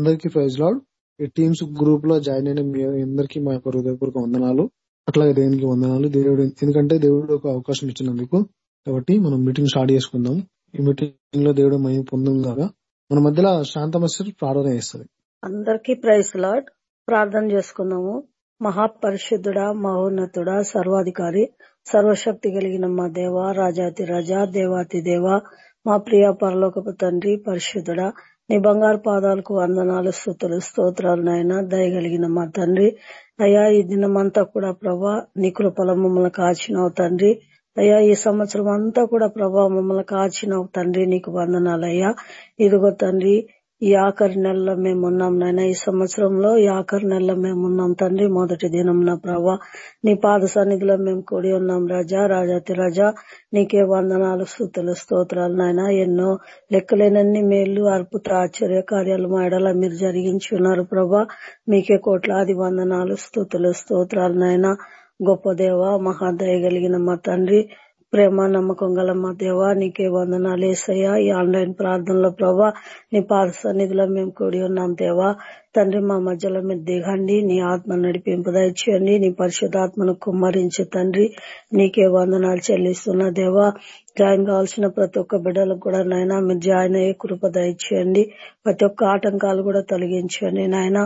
అందరికీ praise Lord. ఈ teams గ్రూప్లో జాయిన్ అయిన మీ అందరికి మా యొక్క హృదయపూర్వక వందనాలు. అట్లాగే దేవునికి వందనాలు. దేవుడు ఎందుకంటే దేవుడు ఒక అవకాశం ఇచ్చినందుకు కాబట్టి మనం మీటింగ్ స్టార్ట్ చేసుకుందాం. ఈ మీటింగ్లో దేవుడు మహిమ పొందుం మన మధ్యలో శాంతమస్టర్ ప్రార్థన చేస్తుంది. అందరికీ ప్రైజ్ లాడ్. ప్రార్థన చేసుకుందాము. మహాపరిశుద్ధుడా మహోన్నతుడా సర్వాధికారి సర్వశక్తి కలిగిన మా దేవ రాజాతి రజా దేవాతి దేవ మా ప్రియ పరలోకపు తండ్రి పరిశుద్ధుడా నీ బంగారు పాదాలకు వందనాలు స్థుతులు స్తోత్రాలు నాయన. దయగలిగిన మా తండ్రి. అయ్యా ఈ దినమంతా కూడా ప్రభా నీ కృపల మమ్మల్ని కాచినావు తండ్రి. అయ్యా ఈ సంవత్సరం అంతా కూడా ప్రభా మమ్మల్ని కాచినావు తండ్రి. నీకు వందనాలయ్యా ఇదిగో తండ్రి ఈ ఆఖరి నెలలో మేము ఉన్నాం నాయన. ఈ సంవత్సరంలో ఈ ఆఖరి నెలలో మేము ఉన్నాం తండ్రి. మొదటి దినం నా ప్రభా నీ పాద సన్నిధిలో మేము కూడి ఉన్నాం రాజా రాజాతి రాజా. నీకే వందనాలు స్థుతులు స్తోత్రాలు నాయన. ఎన్నో లెక్కలేనన్ని మేళ్ళు అద్భుత ఆశ్చర్య కార్యాలు మా ఎడల మీరు జరిగించి ఉన్నారు ప్రభా. మీకే కోట్లాది వందనాలు స్థుతులు స్తోత్రాలు నాయన. గొప్ప దేవ మహాదయ కలిగిన మా తండ్రి. ప్రేమ నమ్మకం గల మా దేవా నీకే వందనాలు ఏసయ్యా. ఈ ఆన్లైన్ ప్రార్థనలో ప్రభా నీ పాద సన్నిధిలో మేము కూడి ఉన్నాం దేవా. తండ్రి మా మధ్యలో మీరు దిగండి నీ ఆత్మ నడిపింపు దయచేయండి నీ పరిశుద్ధాత్మను కుమ్మరించి తండ్రి. నీకే వందనాలు చెల్లిస్తున్న దేవా జాయిన్ కావాల్సిన ప్రతి ఒక్క బిడ్డలకు కూడా నాయన మీరు జాయిన్ అయ్యే కృప దయచేయండి. ప్రతి ఒక్క ఆటంకాలు కూడా తొలగించండి నాయన.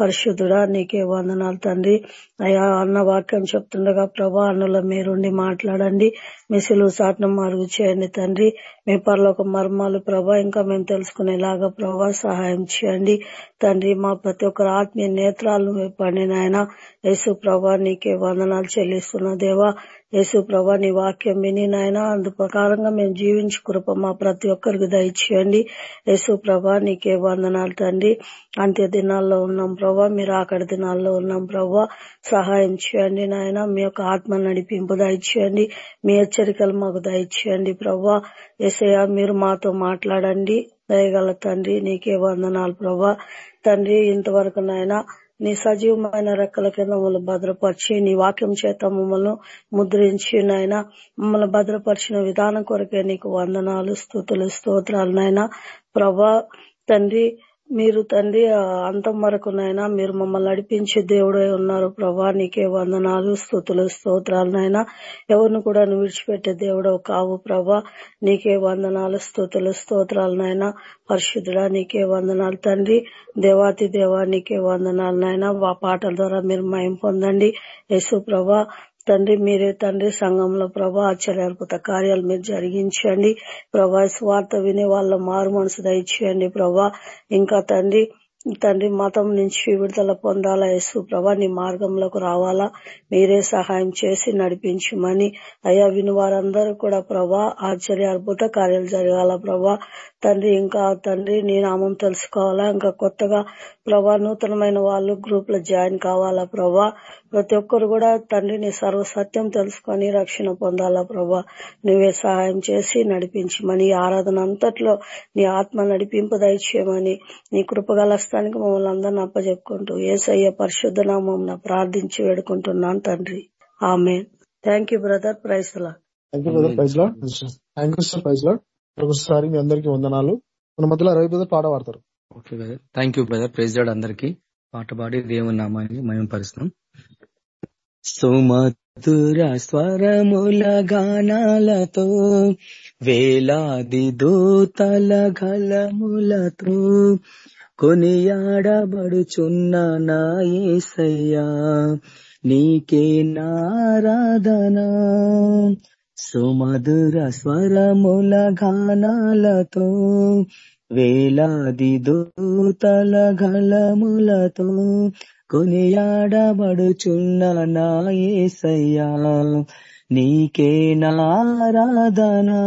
పరిశుద్ధుడా నీకే వందనాలు తండ్రి. అయా అన్న వాక్యం చెప్తుండగా ప్రభా అన్నలో మీరుండి మాట్లాడండి. మీ సిలువు చాటును మరుగు చేయండి తండ్రి. మీ పరలోక మర్మాలు ప్రభా ఇంకా మేము తెలుసుకునేలాగా ప్రభా సహాయం చేయండి. తండ్రి మా ప్రతి ఒక్కరు ఆత్మీయ నేత్రాలను పండి నాయన యేసు ప్రభా నీకే వందనాలు చెల్లిస్తున్న దేవా. యేసు ప్రభా నీ వాక్యం విని నాయన అందు ప్రకారంగా మేము జీవించు కృప మా ప్రతి ఒక్కరికి దయచేయండి. యేసు ప్రభా నీకే వందనాలు తండ్రి. అంత్య దినాల్లో ఉన్నాం ప్రభా మీరు అక్కడి దినాల్లో ఉన్నాం ప్రభా. సహాయం చేయండి నాయన మీ యొక్క ఆత్మ నడిపింపు దయచేయండి. మీ హెచ్చరికలు మాకు దయచేయండి ప్రభా. ఎసయ మీరు మాతో మాట్లాడండి. దయగల తండ్రి నీకే వందనాలు ప్రభా. తండ్రి ఇంతవరకు నాయన నీ సజీవమైన రెక్కల కింద మమ్మల్ని భద్రపరిచి నీ వాక్యం చేత మమ్మల్ని ముద్రించి నాయన. మమ్మల్ని భద్రపరిచిన విధానం కొరకే నీకు వందనాలు స్థుతులు స్తోత్రాలు నాయన. ప్రభా తండ్రి మీరు తండ్రి అంతం వరకు నైనా మీరు మమ్మల్ని నడిపించే దేవుడే ఉన్నారు ప్రభా. నీకే వందనాలు స్థుతులు స్తోత్రాలు నైనా ఎవరిని కూడా నువ్వు విడిచిపెట్టే దేవుడవు కావు ప్రభా. నీకే వందనాలు స్థుతులు స్తోత్రాలు పరిశుద్ధుడా నీకే వందనాలు తండ్రి. దేవాతి దేవా నీకే వందనాలు నైనా ఆ పాటల ద్వారా మీరు మయం పొందండి. యేసు ప్రభా తండ్రి మీరే తండ్రి సంఘంలో ప్రభా ఆశ్చర్యార్భుత కార్యాలు మీరు జరిగించండి. ప్రభా స్వార్థ వినే వాళ్ళ మారు మనసు దయచేయండి ప్రభా. ఇంకా తండ్రి తండ్రి మతం నుంచి విడుదల పొందాలా యేసు ప్రభా నీ మార్గంలోకి రావాలా? మీరే సహాయం చేసి నడిపించమని. అయ్యా విని వారందరూ కూడా ప్రభా ఆశ్చర్య అద్భుత కార్యాలు జరగాల ప్రభా. తండ్రి ఇంకా తండ్రి నీ నామం తెలుసుకోవాలా? ఇంకా కొత్తగా ప్రభా నూతనమైన వాళ్ళు గ్రూప్లో జాయిన్ కావాలా ప్రభా? ప్రతి ఒక్కరు కూడా తండ్రి నీ సర్వ సత్యం తెలుసుకొని రక్షణ పొందాలా ప్రభా? నువ్వే సహాయం చేసి నడిపించమని ఆరాధన అంతట్లో నీ ఆత్మ నడిపింపు దయచేయమని నీ కృపగల స్థానికి మమ్మల్ని అందరిని అప్పచెప్పుకుంటూ ఏసయ్య పరిశుద్ధ నామం ప్రార్థించి వేడుకుంటున్నాను తండ్రి. ఆమె thank you brother ప్రైస్లా thank you brother praise Lord thank you sir praise Lord ఒకసారి మీ అందరికీ వందనాలు. మన మధ్యలో రవి బ్రదర్ పాట పాడతారు. Okay brother. Thank you brother praise అందరికి. పాట పాడి దేవుని నామాన్ని మయం పరుస్తున్నాం. సుమధుర స్వరముల గానాలతో వేలాది దూతల గలములతో కొనియాడబడుచున్న నా ఏసయ్యా నీకే నారాధనా సుమధుర స్వరముల గానాలతో వేలాది దూతల గలములతో కొనియాడబడుచున్న నాయసయ్యా నీకే నారాధనా.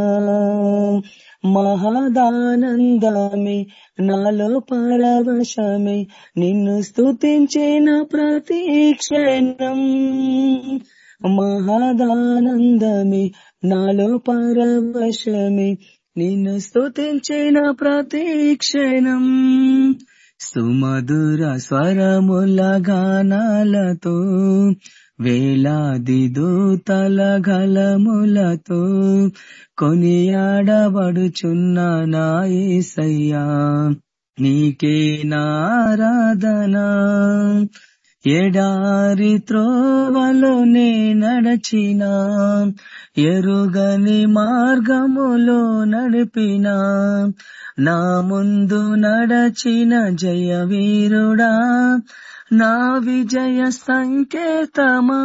మహదానందమే నాలో పరవశమే నిన్ను స్తుతించిన ప్రతీక్షణం మహదానందమే నాలో పరవశమే నిన్ను స్తుతించిన ప్రతీక్షణం సుమధుర స్వరముల గానాలతో వేలాది దూతల గలములతో కొనియాడబడుచున్న నాయసయ్యా నీకే నారాధనా ఎడారి త్రోవలోనే నడచిన ఎరుగని మార్గములో నడిపిన. నా ముందు నడచిన జయ వీరుడా నా విజయ సంకేతమా.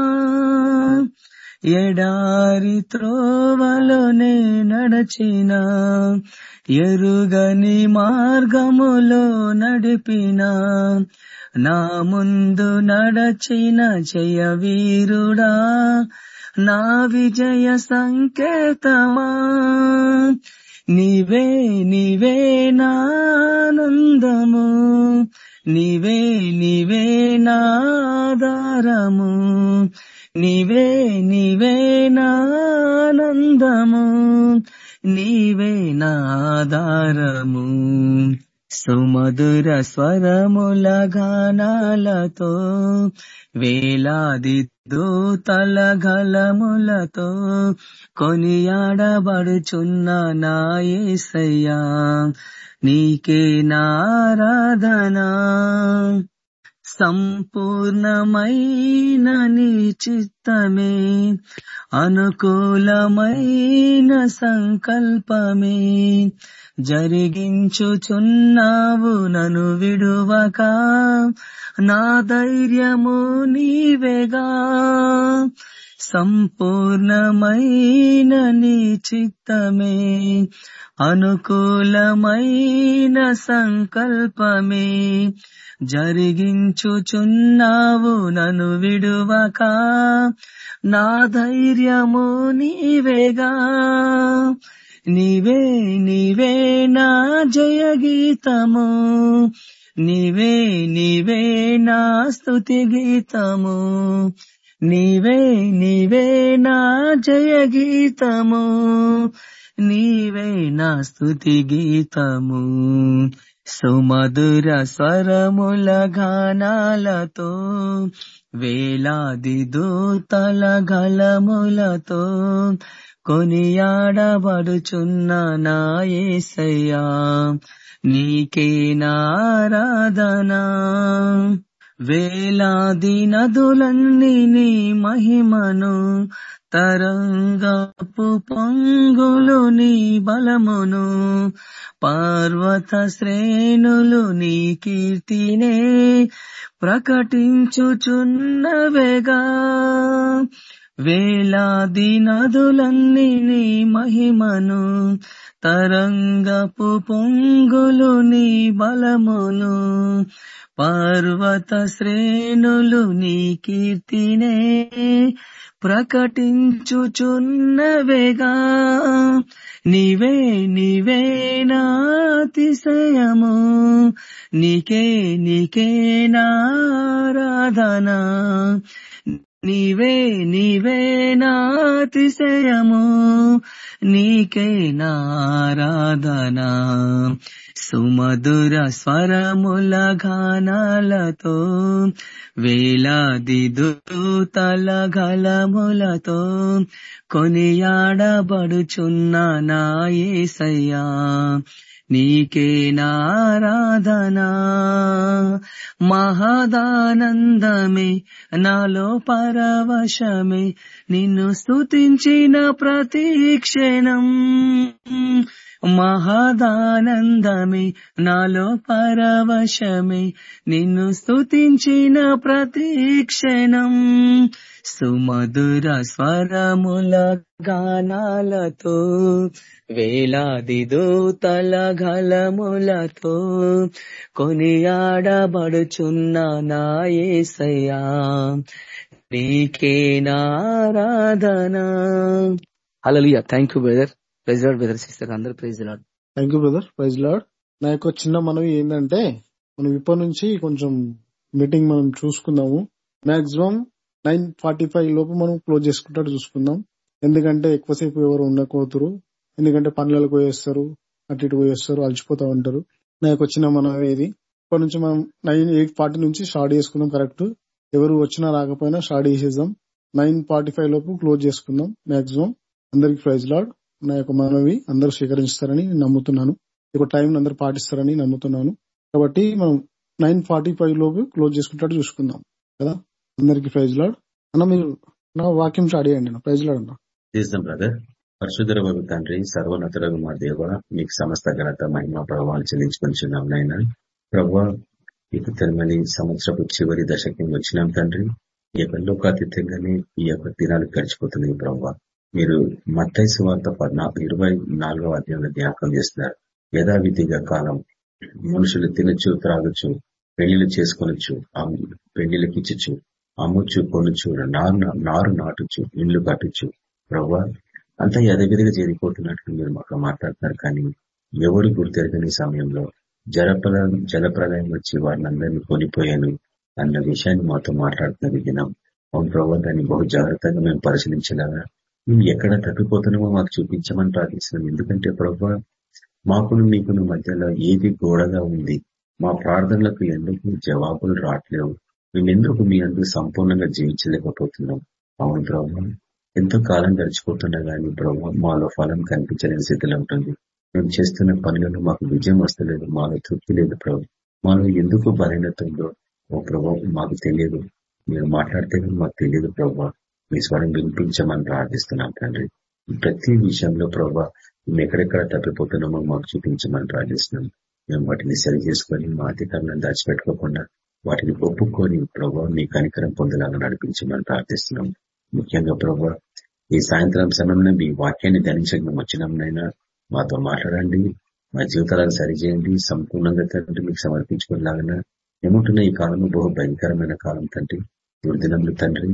ఎడారి త్రోవలోనే నడచిన ఎరుగని మార్గములో నడిపిన. నా ముందు నడచిన జయవీరుడా నా విజయ సంకేతమా? నీవే నీవే నానందము నీవే నీవే నాదారము నీవే నీవే నానందము నీవే నాదారము సుమధుర స్వరముల గానాలతో వేలాది దూతల గలములతో కొనియాడబడుచున్న నాయసయ్యా నీకే నారాధనా. సంపూర్ణమైన నీ చిత్తమే అనుకూలమైన సంకల్పమే జరిగించుచున్నావు నను విడువక. నా ధైర్యము నీవేగా. సంపూర్ణమైన నీ చిత్తమే. అనుకూలమైన సంకల్పమే. జరిగించుచున్నావు నను విడువక. నా ధైర్యము నీవేగా. నీవే నీవే నా జయ గీతము నీవే నీవే నా స్థుతి గీతము. నీవే నీవే నా జయ గీతము నీవే నా స్థుతి గీతము. సుమధుర స్వరముల గానాలతో వేలాది దూతల గలములతో కొనియాడబడుచున్న నాయసయ్యా నీకే నారాధనా. వేలాది నదులన్నీ నీ మహిమను తరంగపు పొంగులు నీ బలమును పార్వత శ్రేణులు నీ కీర్తినే ప్రకటించుచున్నవేగా. వేలాది నదులన్నీ నీ మహిమను తరంగపు పొంగులు నీ బలమును పర్వత శ్రేణులు నీ కీర్తినే ప్రకటించుచున్నవేగా. నీవే నీవే నాతిశయము నీకే నీకే నారాధనా నీవే నీవే నాతిశయము నీకే నారాధనా సుమధుర స్వరముల గానాలతో వేలాది దూతల గలములతో కొనియాడబడుచున్న నాయసయ్యా నీకే నారాధనా. మహదానందమే నాలో పరవశమే నిన్ను స్తుతించిన ప్రతీక్షణం మహదానందమే నాలో పరవశమే నిన్ను స్తుతించిన ప్రతీక్షణం సుమధుర స్వరముల గానాలతో వేలాది దూతల గలములతో కొనియాడబడుచున్న నాయసయ్యా నీకే నారాధనా hallelujah thank you brother praise Lord brother sister అందరూ praise Lord thank you brother praise Lord నా యొక్క చిన్న మనవి ఏంటంటే మనం ఇప్పటి నుంచి కొంచెం మీటింగ్ మనం చూసుకుందాము. మాక్సిమం నైన్ ఫార్టీ ఫైవ్ లోపు మనం క్లోజ్ చేసుకుంటాడు చూసుకుందాం. ఎందుకంటే ఎక్కువసేపు ఎవరు ఉండకపోతురు. ఎందుకంటే పనులకు పోయేస్తారు. అటు ఇటు పోయేస్తారు. అలసిపోతా ఉంటారు. నాకు వచ్చిన చిన్న మనవి ఇది. ఇప్పటి నుంచి మనం నైన్ ఎయిట్ ఫార్టీ నుంచి స్టార్ట్ చేసుకుందాం. కరెక్ట్. ఎవరు వచ్చినా రాకపోయినా స్టార్ట్ చేసేద్దాం. నైన్ ఫార్టీ ఫైవ్ లోపు క్లోజ్ చేసుకుందాం. మాక్సిమం అందరికి ప్రైజ్ లాడ్. నా యొక్క మనవి అందరూ స్వీకరిస్తారని నేను నమ్ముతున్నాను ఇక టైం అందరూ పాటిస్తారని నమ్ముతున్నాను. కాబట్టి మనం నైన్ ఫార్టీ ఫైవ్ లోపు క్లోజ్ చేసుకుంటాడు చూసుకుందాం. కదా? అందరికి ప్రైజ్ లాడ్. అన్న మీరు నా వాక్యం స్టార్ట్ చేయండి ప్రైజ్ లాడ్ అన్న. చేస్తాం బ్రదర్. పరశుధర వగు తండ్రి సర్వనతులకు మా దేవ మీకు సమస్త ఘనత మహిమ ప్రభావాలు చెల్లించుకుంటున్నాం నాయన. ప్రభా ఇక తనమని సంవత్సరపు చివరి దశకి వచ్చినాం తండ్రి. ఈ యొక్క లోకాతీతంగానే ఈ యొక్క దినాలు గడిచిపోతున్నాయి ప్రభావ మీరు మత్తైసు వార్త ఇరవై నాలుగవ అధ్యాయంలో జ్ఞాపకం చేస్తున్నారు. యథావిధిగా కాలం మనుషులు తినచ్చు త్రాగచ్చు పెళ్ళిళ్ళు ఆ పెళ్ళిళ్ళకి ఇచ్చచ్చు అమ్ముచు కొనుచు నారు నారు నాటుచు ఇల్లు కట్టుచు. ప్రవ్వా అంతా యథవిధిగా చేరిపోతున్నట్లు మీరు మాకు మాట్లాడుతున్నారు కానీ ఎవరు గుర్తెరగని సమయంలో జలప్రదాయం జలప్రదాయం వచ్చి వారిని అందరినీ కొనిపోయాను అన్న విషయాన్ని మాతో మాట్లాడుతున్నది దినం. అవును ప్రభావ దాన్ని బహు జాగ్రత్తగా మేము పరిశీలించలేదా మేము ఎక్కడ తప్పిపోతున్నామో మాకు చూపించమని ప్రార్థిస్తున్నాం. ఎందుకంటే ప్రభావ మాకును మీకును మధ్యలో ఏది గోడగా ఉంది మా ప్రార్థనలకు ఎందుకు జవాబులు రావట్లేవు? మేమెందుకు మీ అందరూ సంపూర్ణంగా జీవించలేకపోతున్నాం? అవును ప్రభావ ఎంతో కాలం గడిచిపోతున్నా కానీ ప్రభావ మాలో ఫలం కనిపించలేని స్థితిలో ఉంటుంది. మేము చేస్తున్న పనులలో మాకు విజయం వస్తలేదు మాలో తృప్తి లేదు ప్రభు. మాలో ఎందుకు బలహీనత ఉందో ఓ ప్రభావం మాకు తెలియదు. మీరు మాట్లాడితే మాకు తెలియదు ప్రభావ మీ స్వరం వినిపించమని ప్రార్థిస్తున్నాం తండ్రి. ప్రతి విషయంలో ప్రభావ మేము ఎక్కడెక్కడ తప్పిపోతున్నామో మాకు చూపించమని ప్రార్థిస్తున్నాం. మేము వాటిని సరి చేసుకొని మా అధికారులను దాచిపెట్టుకోకుండా వాటిని ఒప్పుకొని ప్రభావ మీ కనికరం పొందలాగా నడిపించమని ప్రార్థిస్తున్నాం. ముఖ్యంగా ప్రభావ ఈ సాయంత్రం సమయంలో మీ వాక్యాన్ని ధరించక మేము వచ్చినాంనైనా మాతో మాట్లాడండి మా జీవితాలను సరిచేయండి సంపూర్ణంగా తండ్రి మీకు సమర్పించుకునేలాగా ఏముంటున్న ఈ కాలం బహు భయంకరమైన కాలం తండ్రి దుర్దినములు తండ్రి.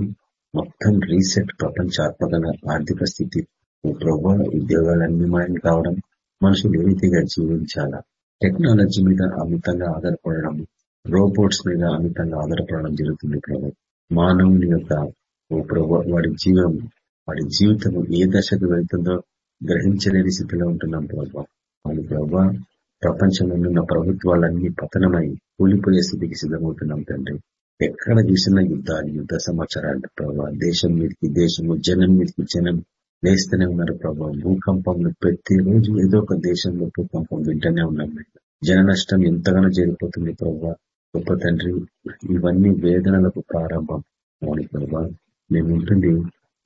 మొత్తం రీసెట్ ప్రపంచాత్మకంగా ఆర్థిక స్థితి. ప్రభావ ఉద్యోగాలన్నీ మాయం కావడం మనుషులు ఏ రీతిగా జీవించాలా? టెక్నాలజీ మీద అమితంగా ఆధారపడడం రోబోట్స్ మీద అమితంగా ఆధారపడడం జరుగుతుంది ప్రభు. మానవుని యొక్క ఓ ప్రభు వాడి జీవం వాడి జీవితం ఏ దశకు వెళ్తుందో గ్రహించలేని స్థితిలో ఉంటున్నాం ప్రభావ వాడి ప్రభావ ప్రపంచంలో ఉన్న ప్రభుత్వాలన్నీ పతనమై కూలిపోయే స్థితికి సిద్ధమవుతున్నాం తండ్రి. ఎక్కడ చూసిన యుద్ధాలు యుద్ధ సమాచారాలు ప్రభావ దేశం మీదకి దేశము జనం మీదకి జనం లేస్తూనే ఉన్నారు ప్రభావ భూకంపంలో ప్రతిరోజు ఏదో ఒక దేశంలో భూకంపం వింటనే ఉన్నాం జన నష్టం ఎంతగానో జరిగిపోతుంది ప్రభావ గొప్ప తండ్రి ఇవన్నీ వేదనలకు ప్రారంభం. అవును ప్రభా మేము ఉంటుంది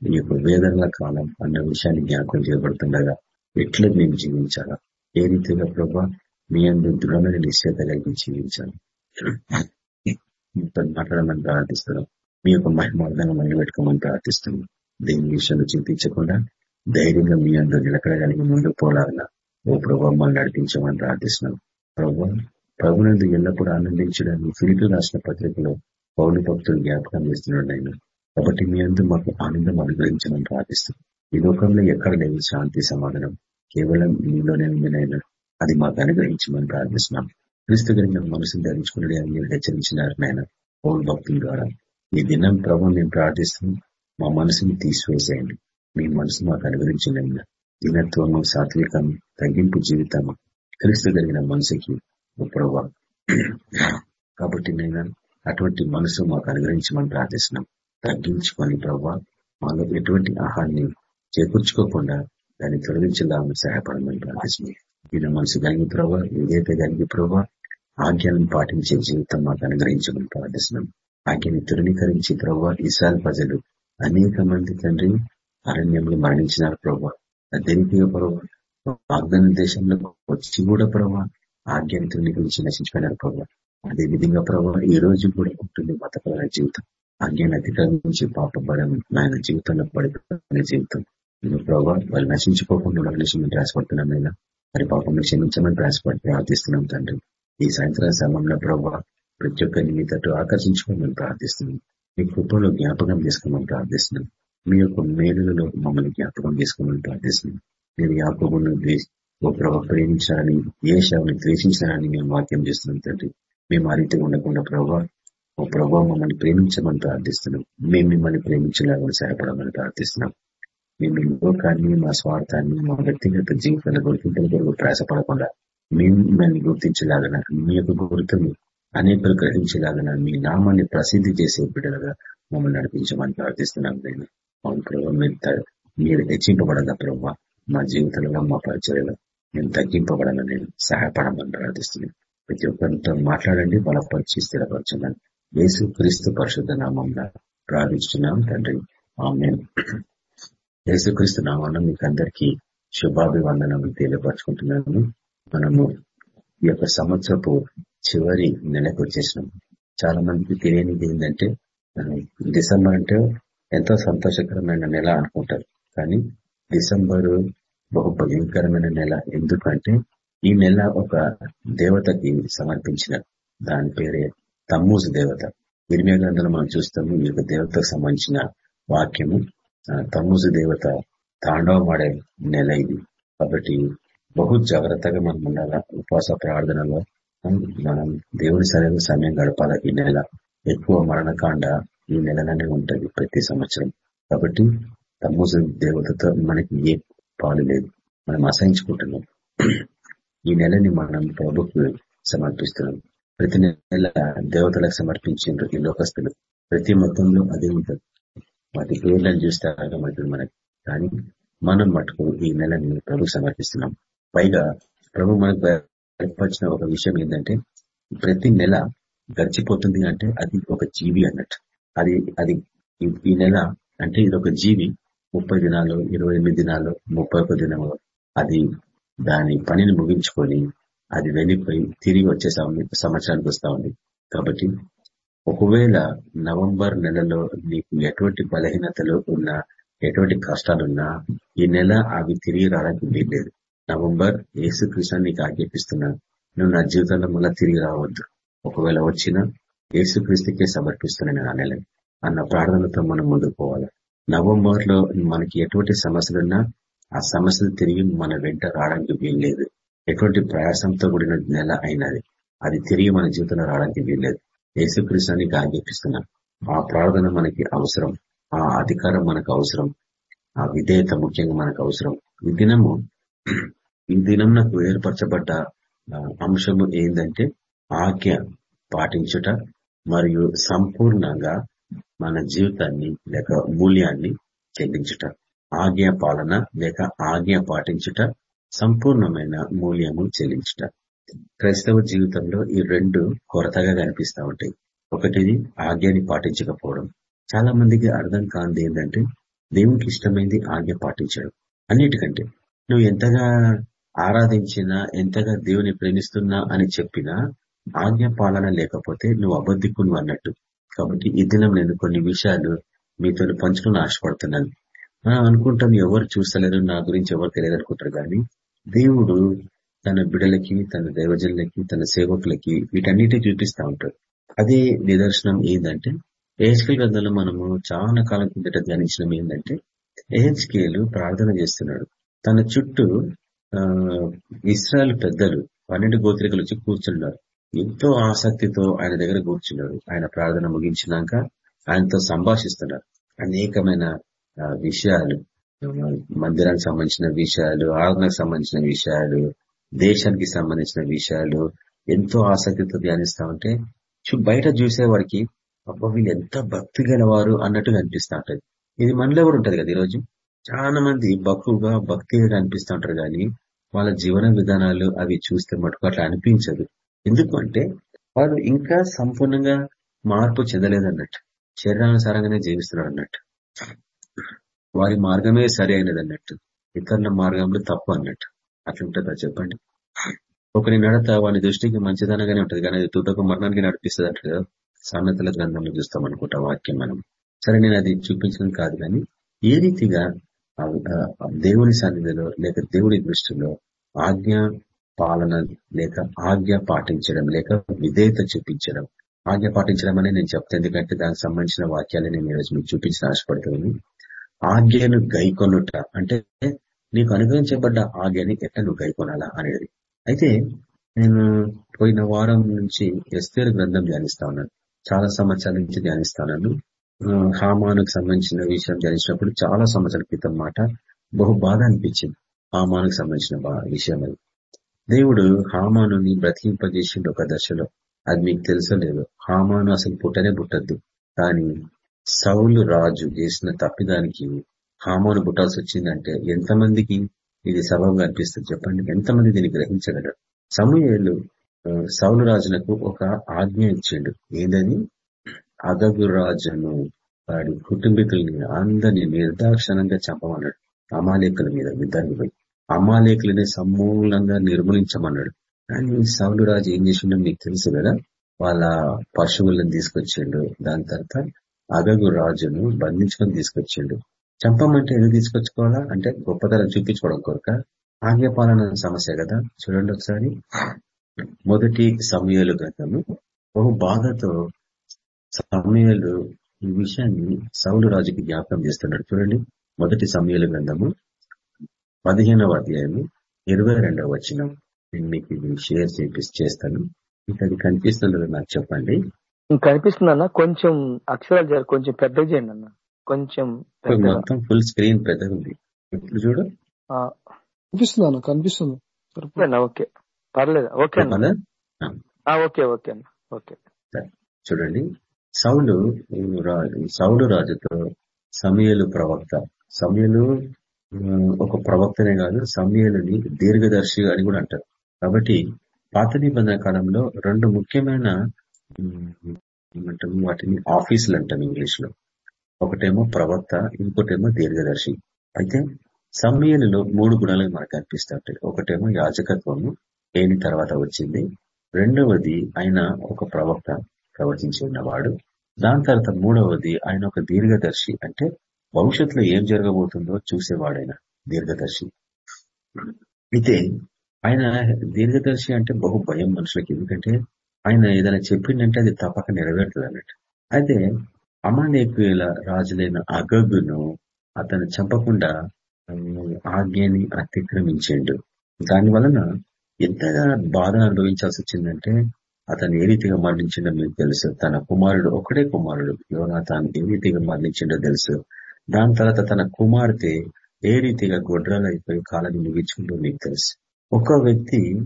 ఈ యొక్క వేదనల కాలం అన్న విషయాన్ని జ్ఞాపకం చేయబడుతుండగా ఎట్లా మేము జీవించాలా? ఏ రీతిగా ప్రభా మీ అందరూ దృఢమైన నిశ్చయత కలిగి జీవించాలి? మాట్లాడమని ప్రార్థిస్తున్నాం. మీ యొక్క మహిమార్థంగా మహిళ పెట్టుకోమని ప్రార్థిస్తున్నాం. దేని విషయంలో చింతించకుండా ధైర్యంగా మీ అందరూ నిలకడగలిగి ముందుకు పోలాగా ఓ ప్రభావం మమ్మల్ని నడిపించమని ప్రార్థిస్తున్నాం. ప్రభావ ప్రభునందు ఎల్లప్పుడూ ఆనందించడానికి ఫిలిపి రాసిన పత్రికలో పౌరు భక్తులు జ్ఞాపకం చేస్తున్నాడు ఆయన కాబట్టి మీ అందరూ మాకు ఆనందం అనుగ్రహించమని ప్రార్థిస్తున్నాం ఈ లోకంలో ఎక్కడ లేదు శాంతి సమాధానం కేవలం మీలోనే ఉందినైనా అది మాకు అనుగ్రహించమని ప్రార్థిస్తున్నాం. క్రీస్తు గారిని మనసును ధరించుకున్నది అని మీరు హెచ్చరించినారు నాయన. పౌరు భక్తుల ద్వారా ఈ దినం ప్రభు మేము ప్రార్థిస్తున్నాం. మా మనసుని తీసివేసేయండి. మీ మనసు మాకు అనుగ్రహించలేము దినత్వము సాత్వికం తగ్గింపు జీవితము క్రీస్తు కలిగిన మనసుకి ప్రభావ కాబట్టి నేను అటువంటి మనసు మాకు అనుగ్రహించమని ప్రార్థిస్తున్నాం. తగ్గించుకొని ప్రభావ మాలో ఎటువంటి ఆహారాన్ని చేకూర్చుకోకుండా దాన్ని తొలగించేలాగా సహాయపడమని ప్రార్థిస్తున్నాం. దీని మనసు కలిగి ప్రభా ఏదైతే కలిగి ప్రభా ఆజ్ఞలను పాటించే జీవితం మాకు అనుగ్రహించమని ప్రార్థిస్తున్నాం. ఆజ్ఞని తృణీకరించి ప్రభావ ఇసాల్ ప్రజలు అనేక మంది తండ్రి అరణ్యంలో మరణించినారు ప్రభా. అదేవిధంగా ప్రభా వాగ్దాన దేశంలో వచ్చి కూడా ప్రభావ ఆజ్ఞని గురించి నశించిపోయినారు ప్రభావ అదే విధంగా ప్రభావ ఈ రోజు కూడా ఉంటుంది మతపర జీవితం. ఆజ్ఞాన అధికారం నుంచి పాపపడడం ఆయన జీవితంలో పడిపోయిన జీవితం. నువ్వు ప్రభావ వాళ్ళు నశించుకోకుండా ఉండాలని ప్రయాసపడుతున్నాం అయినా మరి పాపం క్షమించమని ప్రయాసపడి ప్రార్థిస్తున్నాం తండ్రి. ఈ సాయంత్రం సమయంలో ప్రభావ ప్రతి ఒక్కరిని మీ తట్టు ఆకర్షించుకోమని ప్రార్థిస్తున్నాం. మీ కృపలో జ్ఞాపకం చేసుకోమని ప్రార్థిస్తున్నాం. మీ యొక్క మేలులలో మమ్మల్ని జ్ఞాపకం చేసుకోమని ప్రార్థిస్తున్నాం. మీరు యాపమును ఓ ప్రభావ ప్రేమించాలని ఏషావుని ద్వేషించాలని మేము వాక్యం చేస్తున్నాం తండ్రి. మేము ఆ రీతిగా ఉండకుండా ప్రభావ ఓ ప్రభావ మమ్మల్ని ప్రేమించమని ప్రార్థిస్తున్నాం. మేము మిమ్మల్ని ప్రేమించలేమని సహాయపడమని ప్రార్థిస్తున్నాం. మేము లోకాన్ని మా స్వార్థాన్ని మా వ్యక్తిగత జీవితాల గుర్తింపుల కొరకు ప్రయాసపడకుండా మేము మిమ్మల్ని గుర్తించలాగన మీ యొక్క గుర్తుని అనేకలు గ్రహించలాగన మీ నామాన్ని ప్రసిద్ధి చేసే బిడ్డలుగా మమ్మల్ని నడిపించమని ప్రార్థిస్తున్నాం నేను అవును ప్రభావ మీరు మీరు ప్రభావ మా జీవితంలో మా పరిచయలో నేను తగ్గింపబడాలని నేను సహాయపడమని ప్రార్థిస్తున్నాను. ప్రతి ఒక్కరితో మాట్లాడండి బలపరిచి స్థిరపరచండి యేసు క్రీస్తు పరిశుద్ధ నామంలో ప్రార్థిస్తున్నాం తండ్రి. ఆమె యేసుక్రీస్తు నామానం మీకు అందరికీ శుభాభివందనలు తెలియపరచుకుంటున్నాను. మనము ఈ యొక్క సంవత్సరపు చివరి నెలకు వచ్చేసినాం. చాలా మందికి తెలియనిది ఏంటంటే డిసెంబర్ అంటే ఎంతో సంతోషకరమైన నెల అనుకుంటారు. కానీ డిసెంబర్ బహు భయంకరమైన నెల. ఎందుకంటే ఈ నెల ఒక దేవతకి సమర్పించిన దాని పేరే తమ్మూజ్ దేవత. ఇరిమే గ్రంథంలో మనం చూస్తాము ఈ యొక్క దేవతకు సంబంధించిన వాక్యము. తమ్మూజు దేవత తాండవమాడే నెల ఇది. కాబట్టి బహు జాగ్రత్తగా మనం ఉండాలా. ఉపవాస ప్రార్థనలో మనం దేవుని సరైన సమయం గడపాల ఈ నెల. ఎక్కువ మరణకాండ ఈ నెలలోనే ఉంటది ప్రతి సంవత్సరం. కాబట్టి తమ్మూజు దేవతతో మనకి ఏ పాలు లేదు. మనం అసహించుకుంటున్నాం. ఈ నెలని మనం ప్రభుకు సమర్పిస్తున్నాం. ప్రతి నెల దేవతలకు సమర్పించిండ్రు ఈ లోకస్తులు ప్రతి మొత్తంలో అదే ఉంటుంది. వాటి పేర్లను చూస్తే అర్థమవుతుంది మనకి. కానీ మనం మటుకు ఈ నెలని ప్రభు సమర్పిస్తున్నాం. పైగా ప్రభు మనకు ఏర్పరిచిన ఒక విషయం ఏంటంటే ప్రతి నెల గడిచిపోతుంది అంటే అది ఒక జీవి అన్నట్టు. అది అది ఈ నెల అంటే ఇది ఒక జీవి ముప్పై దినాలు ఇరవై ఎనిమిది దినాలు ముప్పై ఒక దినము అది దాని పనిని ముగించుకొని అది వెళ్ళిపోయి తిరిగి వచ్చే సంవత్సరానికి వస్తా ఉంది. కాబట్టి ఒకవేళ నవంబర్ నెలలో నీకు ఎటువంటి బలహీనతలు ఉన్నా ఎటువంటి కష్టాలున్నా ఈ నెల అవి తిరిగి రావడానికి వీల్లేదు నవంబర్ ఏసుకృష్ణ నీకు ఆజ్ఞాపిస్తున్నా నువ్వు నా జీవితంలో మళ్ళీ తిరిగి రావద్దు. ఒకవేళ వచ్చినా ఏసుక్రీస్తుకే సమర్పిస్తున్నాను ఆ నెల. అన్న ప్రార్థనతో మనం ముందుకు పోవాలి. నవంబర్లో మనకి ఎటువంటి సమస్యలున్నా ఆ సమస్యలు తిరిగి మన వెంట రావడానికి వీల్లేదు ఎటువంటి ప్రయాసంతో కూడిన నెల అయినది. అది తిరిగి మన జీవితంలో రావడానికి వీల్లేదు యేసుకృష్ణానికి ఆజ్ఞాపిస్తున్నాం. ఆ ప్రార్థన మనకి అవసరం. ఆ అధికారం మనకు అవసరం. ఆ విధేయత ముఖ్యంగా మనకు అవసరం. ఈ దినము ఈ దినం నాకు ఏర్పరచబడ్డ అంశము ఏంటంటే ఆజ్ఞ పాటించుట మరియు సంపూర్ణంగా మన జీవితాన్ని లేక మూల్యాన్ని చెల్లించుట ఆజ్ఞ పాలన లేక ఆజ్ఞ పాటించుట సంపూర్ణమైన మూల్యము చెల్లించుట క్రైస్తవ జీవితంలో ఈ రెండు కొరతగా కనిపిస్తూ ఉంటాయి. ఒకటిది ఆజ్ఞని పాటించకపోవడం. చాలా మందికి అర్థం కానిది ఏంటంటే దేవునికి ఇష్టమైంది ఆజ్ఞ పాటించడం. అన్నిటికంటే నువ్వు ఎంతగా ఆరాధించినా ఎంతగా దేవుని ప్రేమిస్తున్నా అని చెప్పినా ఆజ్ఞ పాలన లేకపోతే నువ్వు అబద్ధికును అన్నట్టు కాబట్టి ఈ దినం నేను కొన్ని విషయాలు మీతో పంచుకుని ఆశపడుతున్నాను. మనం అనుకుంటాం ఎవరు చూస్తలేరు నా గురించి ఎవరు తెలియదు అనుకుంటారు కానీ దేవుడు తన బిడలకి తన దైవజనులకి తన సేవకులకి వీటన్నిటి చూపిస్తూ ఉంటాడు. అదే నిదర్శనం ఏంటంటే ఏహెచ్కేల్ గ్రంథంలో మనము చాలా కాలం కిందట ధ్యానించడం ఏంటంటే ఏహెచ్కేలు ప్రార్థన చేస్తున్నాడు. తన చుట్టూ ఇస్రాయల్ పెద్దలు పన్నెండు గోత్రికలు వచ్చి కూర్చున్నారు. ఎంతో ఆసక్తితో ఆయన దగ్గర కూర్చున్నారు ఆయన ప్రార్థన ముగించినాక ఆయనతో సంభాషిస్తున్నారు. అనేకమైన విషయాలు. మందిరానికి సంబంధించిన విషయాలు ఆరాధనకు సంబంధించిన విషయాలు దేశానికి సంబంధించిన విషయాలు ఎంతో ఆసక్తితో ధ్యానిస్తా ఉంటే బయట చూసేవాడికి అబ్బా వీళ్ళు ఎంత భక్తి గలవారు అన్నట్టు కనిపిస్తూ ఉంటది. ఇది మనలో కూడా ఉంటది కదా ఈరోజు. చాలా మంది బక్కువగా భక్తిగా కనిపిస్తూ ఉంటారు కానీ వాళ్ళ జీవన విధానాలు అవి చూస్తే మటుకు అట్లా అనిపించదు. ఎందుకు అంటే వాళ్ళు ఇంకా సంపూర్ణంగా మార్పు చెందలేదన్నట్టు శరీరానుసారంగానే జీవిస్తున్నారు అన్నట్టు వారి మార్గమే సరి అయినది అన్నట్టు ఇతరుల మార్గంలో తప్పు అన్నట్టు. అట్లుంటుందా చెప్పండి? ఒకరి నడత వాని దృష్టికి మంచిదనగానే ఉంటుంది కానీ అది తుటకు మరణానికి నడిపిస్తుంది అంటారు కదా. సామెతల గ్రంథంలో చూస్తాం అనుకుంటా వాక్యం మనం. సరే నేను అది చూపించడం కాదు కానీ ఏ రీతిగా దేవుని సన్నిధిలో లేక దేవుని దృష్టిలో ఆజ్ఞ పాలన లేక ఆజ్ఞ పాటించడం లేక విధేయత చూపించడం. ఆజ్ఞ పాటించడం అనే నేను చెప్తాను ఎందుకంటే దానికి సంబంధించిన వాక్యాలు నేను ఈరోజు మీకు చూపించిన ఆశపడుతుంది ఆజ్ఞను గైకొనుట అంటే నీకు అనుగ్రహించబడ్డ ఆజ్ఞని ఎట్లా నువ్వు గైకొనాలా అనేది. అయితే నేను పోయిన వారం నుంచి ఎస్తేరు గ్రంథం ధ్యానిస్తా ఉన్నాను. చాలా సంవత్సరాల నుంచి ధ్యానిస్తాను హామానుకు సంబంధించిన విషయం ధ్యానించినప్పుడు చాలా సంవత్సరాల క్రితం మాట బహు బాధ అనిపించింది. హామానుకు సంబంధించిన విషయం అది. దేవుడు హామాను బ్రతికింపజేసిండు ఒక దశలో. అది మీకు తెలుసో లేదు హామాను అసలు పుట్టనే పుట్టద్దు. కానీ సౌలు రాజు చేసిన తప్పిదానికి హామాను పుట్టాల్సి వచ్చిందంటే ఎంతమందికి ఇది సబబు అనిపిస్తుంది చెప్పండి. ఎంతమంది దీన్ని గ్రహించగలరు? సమూహలు సౌలు రాజునకు ఒక ఆజ్ఞ ఇచ్చిండు. ఏందని? అగగు రాజును వాడి కుటుంబీకుల్ని అందరినీ నిర్దాక్షణంగా చంపమన్నాడు. అమాలేకుల మీద యుద్ధానికి పోయి. అమాలేకులని సమూలంగా నిర్మూలించమన్నాడు. కానీ సౌలు రాజు ఏం చేసిండో మీకు తెలుసు కదా. వాళ్ళ పశువులను తీసుకొచ్చిండు. దాని తర్వాత అగగు రాజును బంధించుకొని తీసుకొచ్చిండు. చంపమంటే ఎందుకు తీసుకొచ్చుకోవాలా? అంటే గొప్పతనం చూపించుకోవడం కొరక. ఆజ్ఞపాలన సమస్య కదా. చూడండి ఒకసారి. మొదటి సమయాలు గతము బహు బాధతో సమయాలు ఈ విషయాన్ని సౌలు రాజుకి జ్ఞాపకం చేస్తున్నాడు. చూడండి. మొదటి సమయాలు గ్రంథము. పదిహేనవ అధ్యాయము ఇరవై రెండవ వచ్చిన నేను మీకు ఇది షేర్ చేపిసి చేస్తాను. మీకు అది కనిపిస్తుందో నాకు చెప్పండి. కనిపిస్తుందన్న కొంచెం అక్షరాలు కొంచెం పెద్దగా చేయండి అన్న. కొంచెం మొత్తం ఫుల్ స్క్రీన్ పెద్దగా ఉంది. ఇప్పుడు చూడు? కనిపిస్తుంది అన్న? కనిపిస్తుంది. ఓకే. పర్లేదు? ఓకే అన్న. ఓకే ఓకే అన్న. ఓకే. చూడండి. సౌలు సౌలు రాజుతో సమయలు ప్రవక్త. సమయలు ఒక ప్రవక్తనే కాదు సమయలని దీర్ఘదర్శి అని కూడా అంటారు. కాబట్టి పాత నిబంధన కాలంలో రెండు ముఖ్యమైన ఏమంటాము వాటిని ఆఫీసులు అంటాం ఇంగ్లీష్లో ఒకటేమో ప్రవక్త ఇంకోటేమో దీర్ఘదర్శి. అయితే సమయలలో మూడు గుణాలు మనకు కనిపిస్తుంటాయి ఒకటేమో యాజకత్వము ఏని తర్వాత వచ్చింది. రెండవది ఆయన ఒక ప్రవక్త ప్రవచించి ఉన్నవాడు దాని తర్వాత మూడవది ఆయన ఒక దీర్ఘదర్శి అంటే భవిష్యత్తులో ఏం జరగబోతుందో చూసేవాడైన దీర్ఘదర్శి. అయితే ఆయన దీర్ఘదర్శి అంటే బహు భయం మనుషులకి. ఎందుకంటే ఆయన ఏదైనా చెప్పిందంటే అది తప్పక నెరవేరుతుంది అన్నట్టు అయితే అమానేకుల రాజులైన అగగును అతను చంపకుండా ఆజ్ఞని అతిక్రమించిండు. దాని వలన ఎంతగా బాధ అనుభవించాల్సి వచ్చిందంటే అతను ఏ రీతిగా మరణించిండో మీకు తెలుసు. తన కుమారుడు ఒకటే కుమారుడు యోనాథాన్ ఏ రీతిగా మరణించిండో తెలుసు. దాని తర్వాత తన కుమార్తె ఏ రీతిగా గొడ్రాలైపోయి అయిపోయి కాలాన్ని ముగించుకుంటూ మీకు తెలుసు. ఒక వ్యక్తి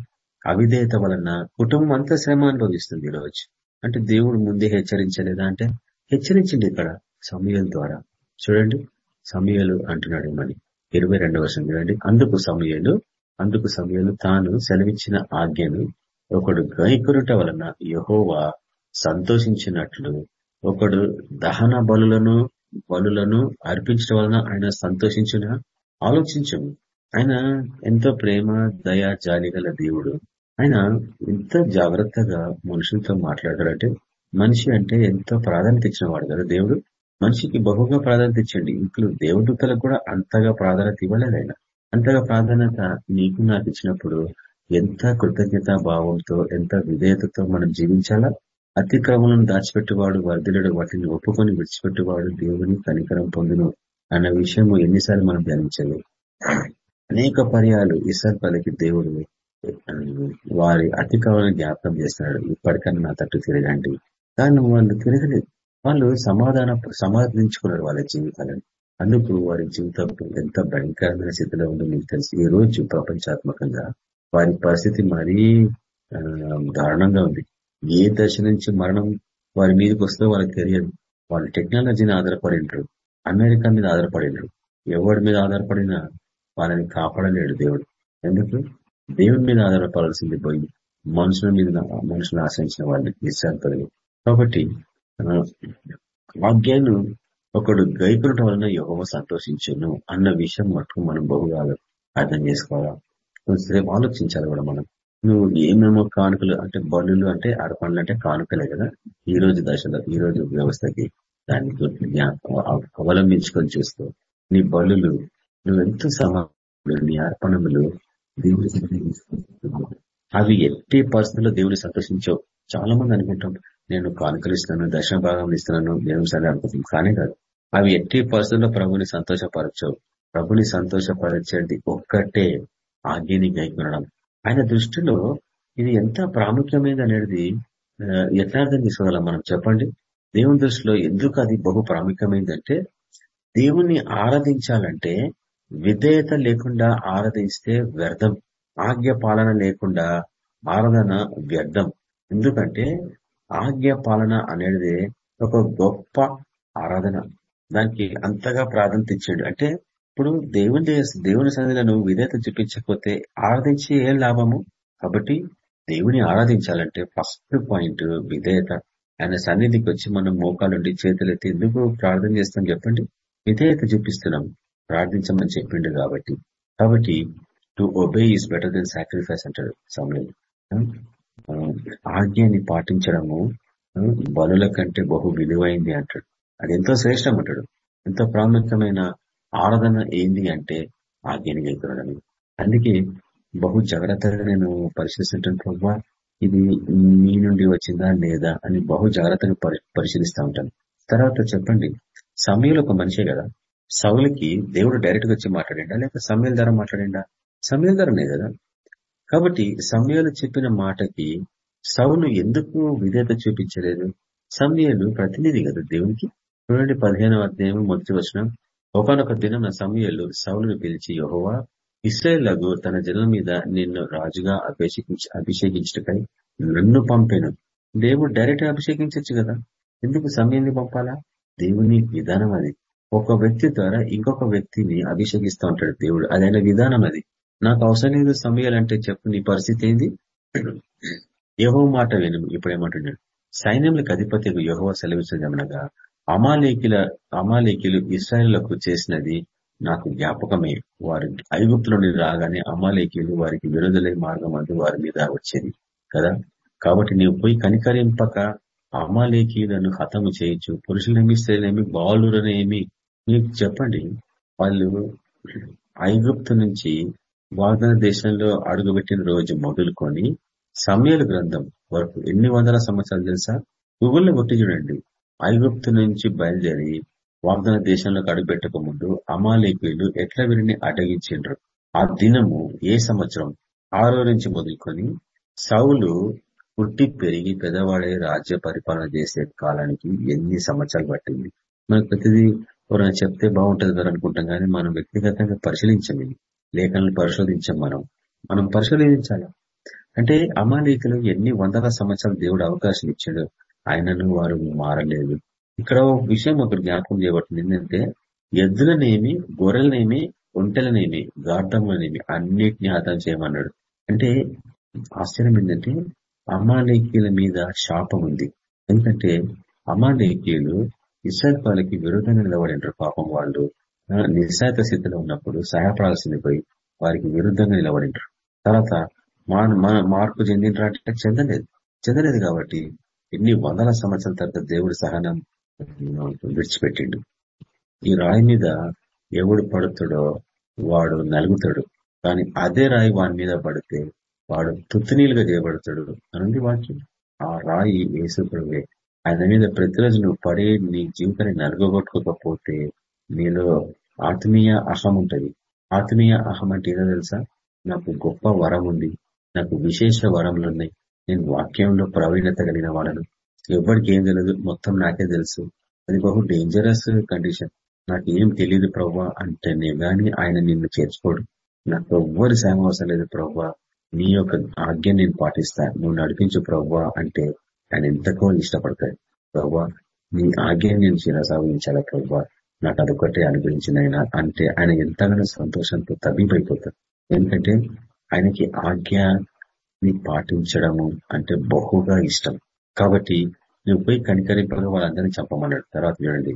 అవిధేయత వలన కుటుంబం అంతా శ్రమ అనుభవిస్తుంది ఈరోజు. అంటే దేవుడు ముందే హెచ్చరించలేదా అంటే? హెచ్చరించింది ఇక్కడ సమయం ద్వారా. చూడండి సమయాలు అంటున్నాడు మని ఇరవై రెండవ వర్షం చూడండి. అందుకు సమయాలు అందుకు సమయాలు తాను సెలవిచ్చిన ఆజ్ఞను ఒకడు గైకురుట వలన యహోవా సంతోషించినట్లు ఒకడు దహన బలులను బలులను అర్పించడం వలన ఆయన సంతోషించిన. ఆలోచించము. ఆయన ఎంతో ప్రేమ దయ జాలి గల దేవుడు. ఆయన ఎంత జాగ్రత్తగా మనుషులతో మాట్లాడతాడంటే మనిషి అంటే ఎంతో ప్రాధాన్యత ఇచ్చిన వాడు కదా దేవుడు. మనిషికి బహుగా ప్రాధాన్యత ఇచ్చండి ఇంట్లో దేవదూతలకు కూడా అంతగా ప్రాధాన్యత ఇవ్వలేదు ఆయన. అంతగా ప్రాధాన్యత నీకు నాకు ఇచ్చినప్పుడు ఎంత కృతజ్ఞత భావంతో ఎంత విధేయతతో మనం జీవించాలా? అతిక్రమలను దాచిపెట్టేవాడు వర్ధిలుడు వాటిని ఒప్పుకొని విడిచిపెట్టేవాడు దేవుని కనికరం పొందును అన్న విషయము ఎన్నిసార్లు మనం ధ్యానించాలి. అనేక పర్యాలు ఇసర్ పలికి దేవుడు వారి అతిక్రమాలను జ్ఞాపకం చేస్తున్నాడు. ఇప్పటికన్నా నా తట్టు తిరగండి కానీ వాళ్ళు తిరగలేదు. వాళ్ళు సమాధాన సమాధానించుకున్నారు వాళ్ళ జీవితాలను. అందుకు వారి జీవితం ఎంత భయంకరమైన స్థితిలో ఉందో మీకు తెలిసి. ఈ రోజు ప్రపంచాత్మకంగా వారి పరిస్థితి మరీ దారుణంగా ఉంది. ఏ దశ నుంచి మరణం వారి మీదకి వస్తే వాళ్ళకి తెలియదు. వాళ్ళు టెక్నాలజీని ఆధారపడినరు అమెరికా మీద ఆధారపడినరు ఎవరి మీద ఆధారపడినా వాళ్ళని కాపాడలేడు దేవుడు. ఎందుకు? దేవుని మీద ఆధారపడాల్సింది పోయి మనుషుల మీద మనుషులు ఆశ్రయించిన వాళ్ళని నిశ్చాంతలు కాబట్టి వాక్యాన్ని ఒకడు గైకునటం వలన యోగమ సంతోషించను అన్న విషయం మటుకు మనం బహుగా అర్థం చేసుకోవాలా? కొంచెంసేపు ఆలోచించాలి కూడా మనం. నువ్వు ఏమేమో కానుకలు అంటే బలులు అంటే అర్పణలు అంటే కానుకలే కదా. ఈ రోజు దశలో ఈ రోజు వ్యవస్థకి దాన్ని అవలంబించుకొని చూస్తూ నీ బలులు నువ్వెంత సమా నీ అర్పణములు దేవుడి అవి ఎట్టి పరిస్థితుల్లో దేవుని సంతోషించవు. చాలా మంది అనుకుంటాం నేను కానుకలు ఇస్తున్నాను దర్శన భాగం ఇస్తున్నాను దేవుని సరే అనుకుంటాం. కానీ కాదు. అవి ఎట్టి పరిస్థితుల్లో ప్రభుని సంతోషపరచవు. ప్రభుని సంతోషపరచేది ఒక్కటే ఆజ్ఞని గైకొనడం ఆయన దృష్టిలో ఇది ఎంత ప్రాముఖ్యమైనది అనేది యథార్థం తీసుకోగలం మనం చెప్పండి? దేవుని దృష్టిలో ఎందుకు అది బహు ప్రాముఖ్యమైందంటే దేవుణ్ణి ఆరాధించాలంటే విధేయత లేకుండా ఆరాధిస్తే వ్యర్థం ఆజ్ఞ పాలన లేకుండా ఆరాధన వ్యర్థం. ఎందుకంటే ఆజ్ఞ పాలన అనేది ఒక గొప్ప ఆరాధన. దానికి అంతగా ప్రాధాన్యత ఇచ్చాడు. అంటే ఇప్పుడు దేవుని దేవుని సన్నిధిలో నువ్వు విధేయత చూపించకపోతే ఆరాధించి ఏం లాభము? కాబట్టి దేవుని ఆరాధించాలంటే ఫస్ట్ పాయింట్ విధేయత ఆయన సన్నిధికి వచ్చి మనం మోకాలుండి చేతులెత్తి ఎందుకు ప్రార్థన చేస్తాం చెప్పండి? విధేయత చూపిస్తున్నాం. ప్రార్థించమని చెప్పిండు కాబట్టి. కాబట్టి to obey is better than sacrifice అంటాడు సమయం ఆజ్ఞని పాటించడము బలుల కంటే బహు విలువైంది అంటాడు. అది ఎంతో శ్రేష్టం అంటాడు. ఎంతో ప్రాముఖ్యమైన ఆరాధన ఏంది అంటే ఆజ్ఞని గెలుతున్నాడని అందుకే బహు జాగ్రత్తగా నేను పరిశీలిస్తుంటాను ప్రభావ ఇది మీ నుండి వచ్చిందా లేదా? అని బహు జాగ్రత్తగా పరిశీలిస్తూ ఉంటాను. తర్వాత చెప్పండి సమయంలో ఒక మనిషే కదా సౌలికి దేవుడు డైరెక్ట్గా వచ్చి మాట్లాడిండా లేక సమయాల ద్వారా మాట్లాడిండా? సమయాల ద్వారానే కదా. కాబట్టి సమయాలు చెప్పిన మాటకి సౌలు ఎందుకు విధేత చూపించలేదు? సమయాలు ప్రతినిధి కదా దేవునికి. చూడండి పదిహేనవ అధ్యాయం మొదటి వచ్చిన ఒకనొక దినం నా సమయాలు సౌలును పిలిచి యహోవా ఇస్రాయేళ్ళకు తన జనం మీద నిన్ను రాజుగా అభిషేకించి అభిషేకించటకై నన్ను పంపాను. దేవుడు డైరెక్ట్ అభిషేకించచ్చు కదా? ఎందుకు సమయాన్ని పంపాలా? దేవుని విధానం అది. ఒక వ్యక్తి ద్వారా ఇంకొక వ్యక్తిని అభిషేకిస్తూ ఉంటాడు దేవుడు. అదైన విధానం అది. నాకు అవసరం లేదు సమయాలంటే చెప్పు నీ పరిస్థితి ఏంది? యహో మాట విను. ఇప్పుడు ఏమంటున్నాడు? సైన్యములకు అధిపతి యహో సెలవిస్తుందనగా అమాలేకిల అమాలేకిలు ఇస్రాయళ్ళకు చేసినది నాకు జ్ఞాపకమే. వారి ఐగుప్తుల నుండి రాగానే అమాలేకీలు వారికి విడుదలై మార్గం అందు వారి మీద వచ్చేది కదా? కాబట్టి నీవు పోయి కనికరింపక అమాలేకీలను హతము చేయొచ్చు పురుషులేమి స్త్రీలేమి బాలురనేమి మీకు చెప్పండి. వాళ్ళు ఐగుప్తు నుంచి వాగ్దాన దేశంలో అడుగుపెట్టిన రోజు మొదలుకొని సమయాల గ్రంథం వరకు ఎన్ని వందల సంవత్సరాలు తెలుసా? గూగుల్లో కొట్టి చూడండి. ఐగుప్తు నుంచి బయలుదేరి వాగ్దాన దేశంలోకి అడుగుపెట్టక ముందు అమాలేకులు ఎట్లా వీరిని అడ్డగించిండ్రు? ఆ దినము ఏ సంవత్సరం? ఆరో నుంచి మొదలుకొని సౌలు పుట్టి పెరిగి పెద్దవాడే రాజ్య పరిపాలన చేసే కాలానికి ఎన్ని సంవత్సరాలు పట్టింది? మనకు ప్రతిదీ ఎవరైనా చెప్తే బాగుంటుంది కదా అనుకుంటాం కానీ మనం వ్యక్తిగతంగా పరిశీలించం లేఖలను పరిశోధించాం మనం. మనం పరిశోధించాలి? అంటే అమాలేకులు ఎన్ని వందల సంవత్సరాలు దేవుడు అవకాశం ఇచ్చాడు. ఆయనను వారు మారలేదు. ఇక్కడ విషయం ఒకటి జ్ఞాపకం చేయబడుతుంది. ఏంటంటే ఎద్దులనేమి గొర్రెలనేమి ఒంటెలనేమి గార్ధములనేమి అన్నిటిని హతం చేయమన్నాడు. అంటే ఆశ్చర్యం ఏంటంటే అమాలేకీల మీద శాపం ఉంది. ఎందుకంటే అమాలేకీలు ఇస్రాయల్ విరుద్ధంగా నిలబడినారు పాపం వాళ్ళు నిస్సాయత స్థితిలో ఉన్నప్పుడు సహాయపడాల్సింది పోయి వారికి విరుద్ధంగా నిలబడినారు తర్వాత మార్పు చెందినట్టు చెందలేదు. చెందలేదు కాబట్టి ఎన్ని వందల సంవత్సరాల తర్వాత దేవుడి సహనం విడిచిపెట్టిండు. ఈ రాయి మీద ఎవడు పడుతాడో వాడు నలుగుతాడు. కానీ అదే రాయి వాని మీద పడితే వాడు తుత్తునీలుగా చేయబడతాడు అనంది వాక్యం. ఆ రాయి వేసుకుడువే ఆయన మీద ప్రతిరోజు నువ్వు పడే నీ జీవితాన్ని నలుగొట్టుకోకపోతే నీలో ఆత్మీయ అహం ఉంటది. ఆత్మీయ అహం అంటే ఏదో తెలుసా? నాకు గొప్ప వరం ఉంది. నాకు విశేష వరములు ఉన్నాయి. నేను వాక్యంలో ప్రావీణ్యత కలిగిన వాళ్ళను ఎవరికి ఏం తెలియదు మొత్తం నాకే తెలుసు. అది బహు డేంజరస్ కండిషన్ నాకు ఏం తెలియదు ప్రవ్వా అంటేనే గాని ఆయన నిన్ను చేర్చుకోడు. నాకు ఎవ్వరు సేమ అవసరం లేదు ప్రవ్వా. నీ యొక్క ఆజ్ఞ నేను పాటిస్తా. నువ్వు నడిపించు ప్రవ్వా అంటే ఆయన ఎంతకో ఇష్టపడతాడు. ప్రవ్వా నీ ఆజ్ఞ నేను శిరసావించాలా ప్రవ్వా? నాకు అదొకటే అనుగ్రహించిన ఆయన అంటే ఆయన ఎంతగానో సంతోషంతో తగ్గిపోయిపోతాడు ఎందుకంటే ఆయనకి ఆజ్ఞ ని పాటించడము అంటే బహుగా ఇష్టం. కాబట్టి నువ్వు పోయి కనికరింపగా వాళ్ళందరినీ చంపమన్నాడు. తర్వాత చూడండి.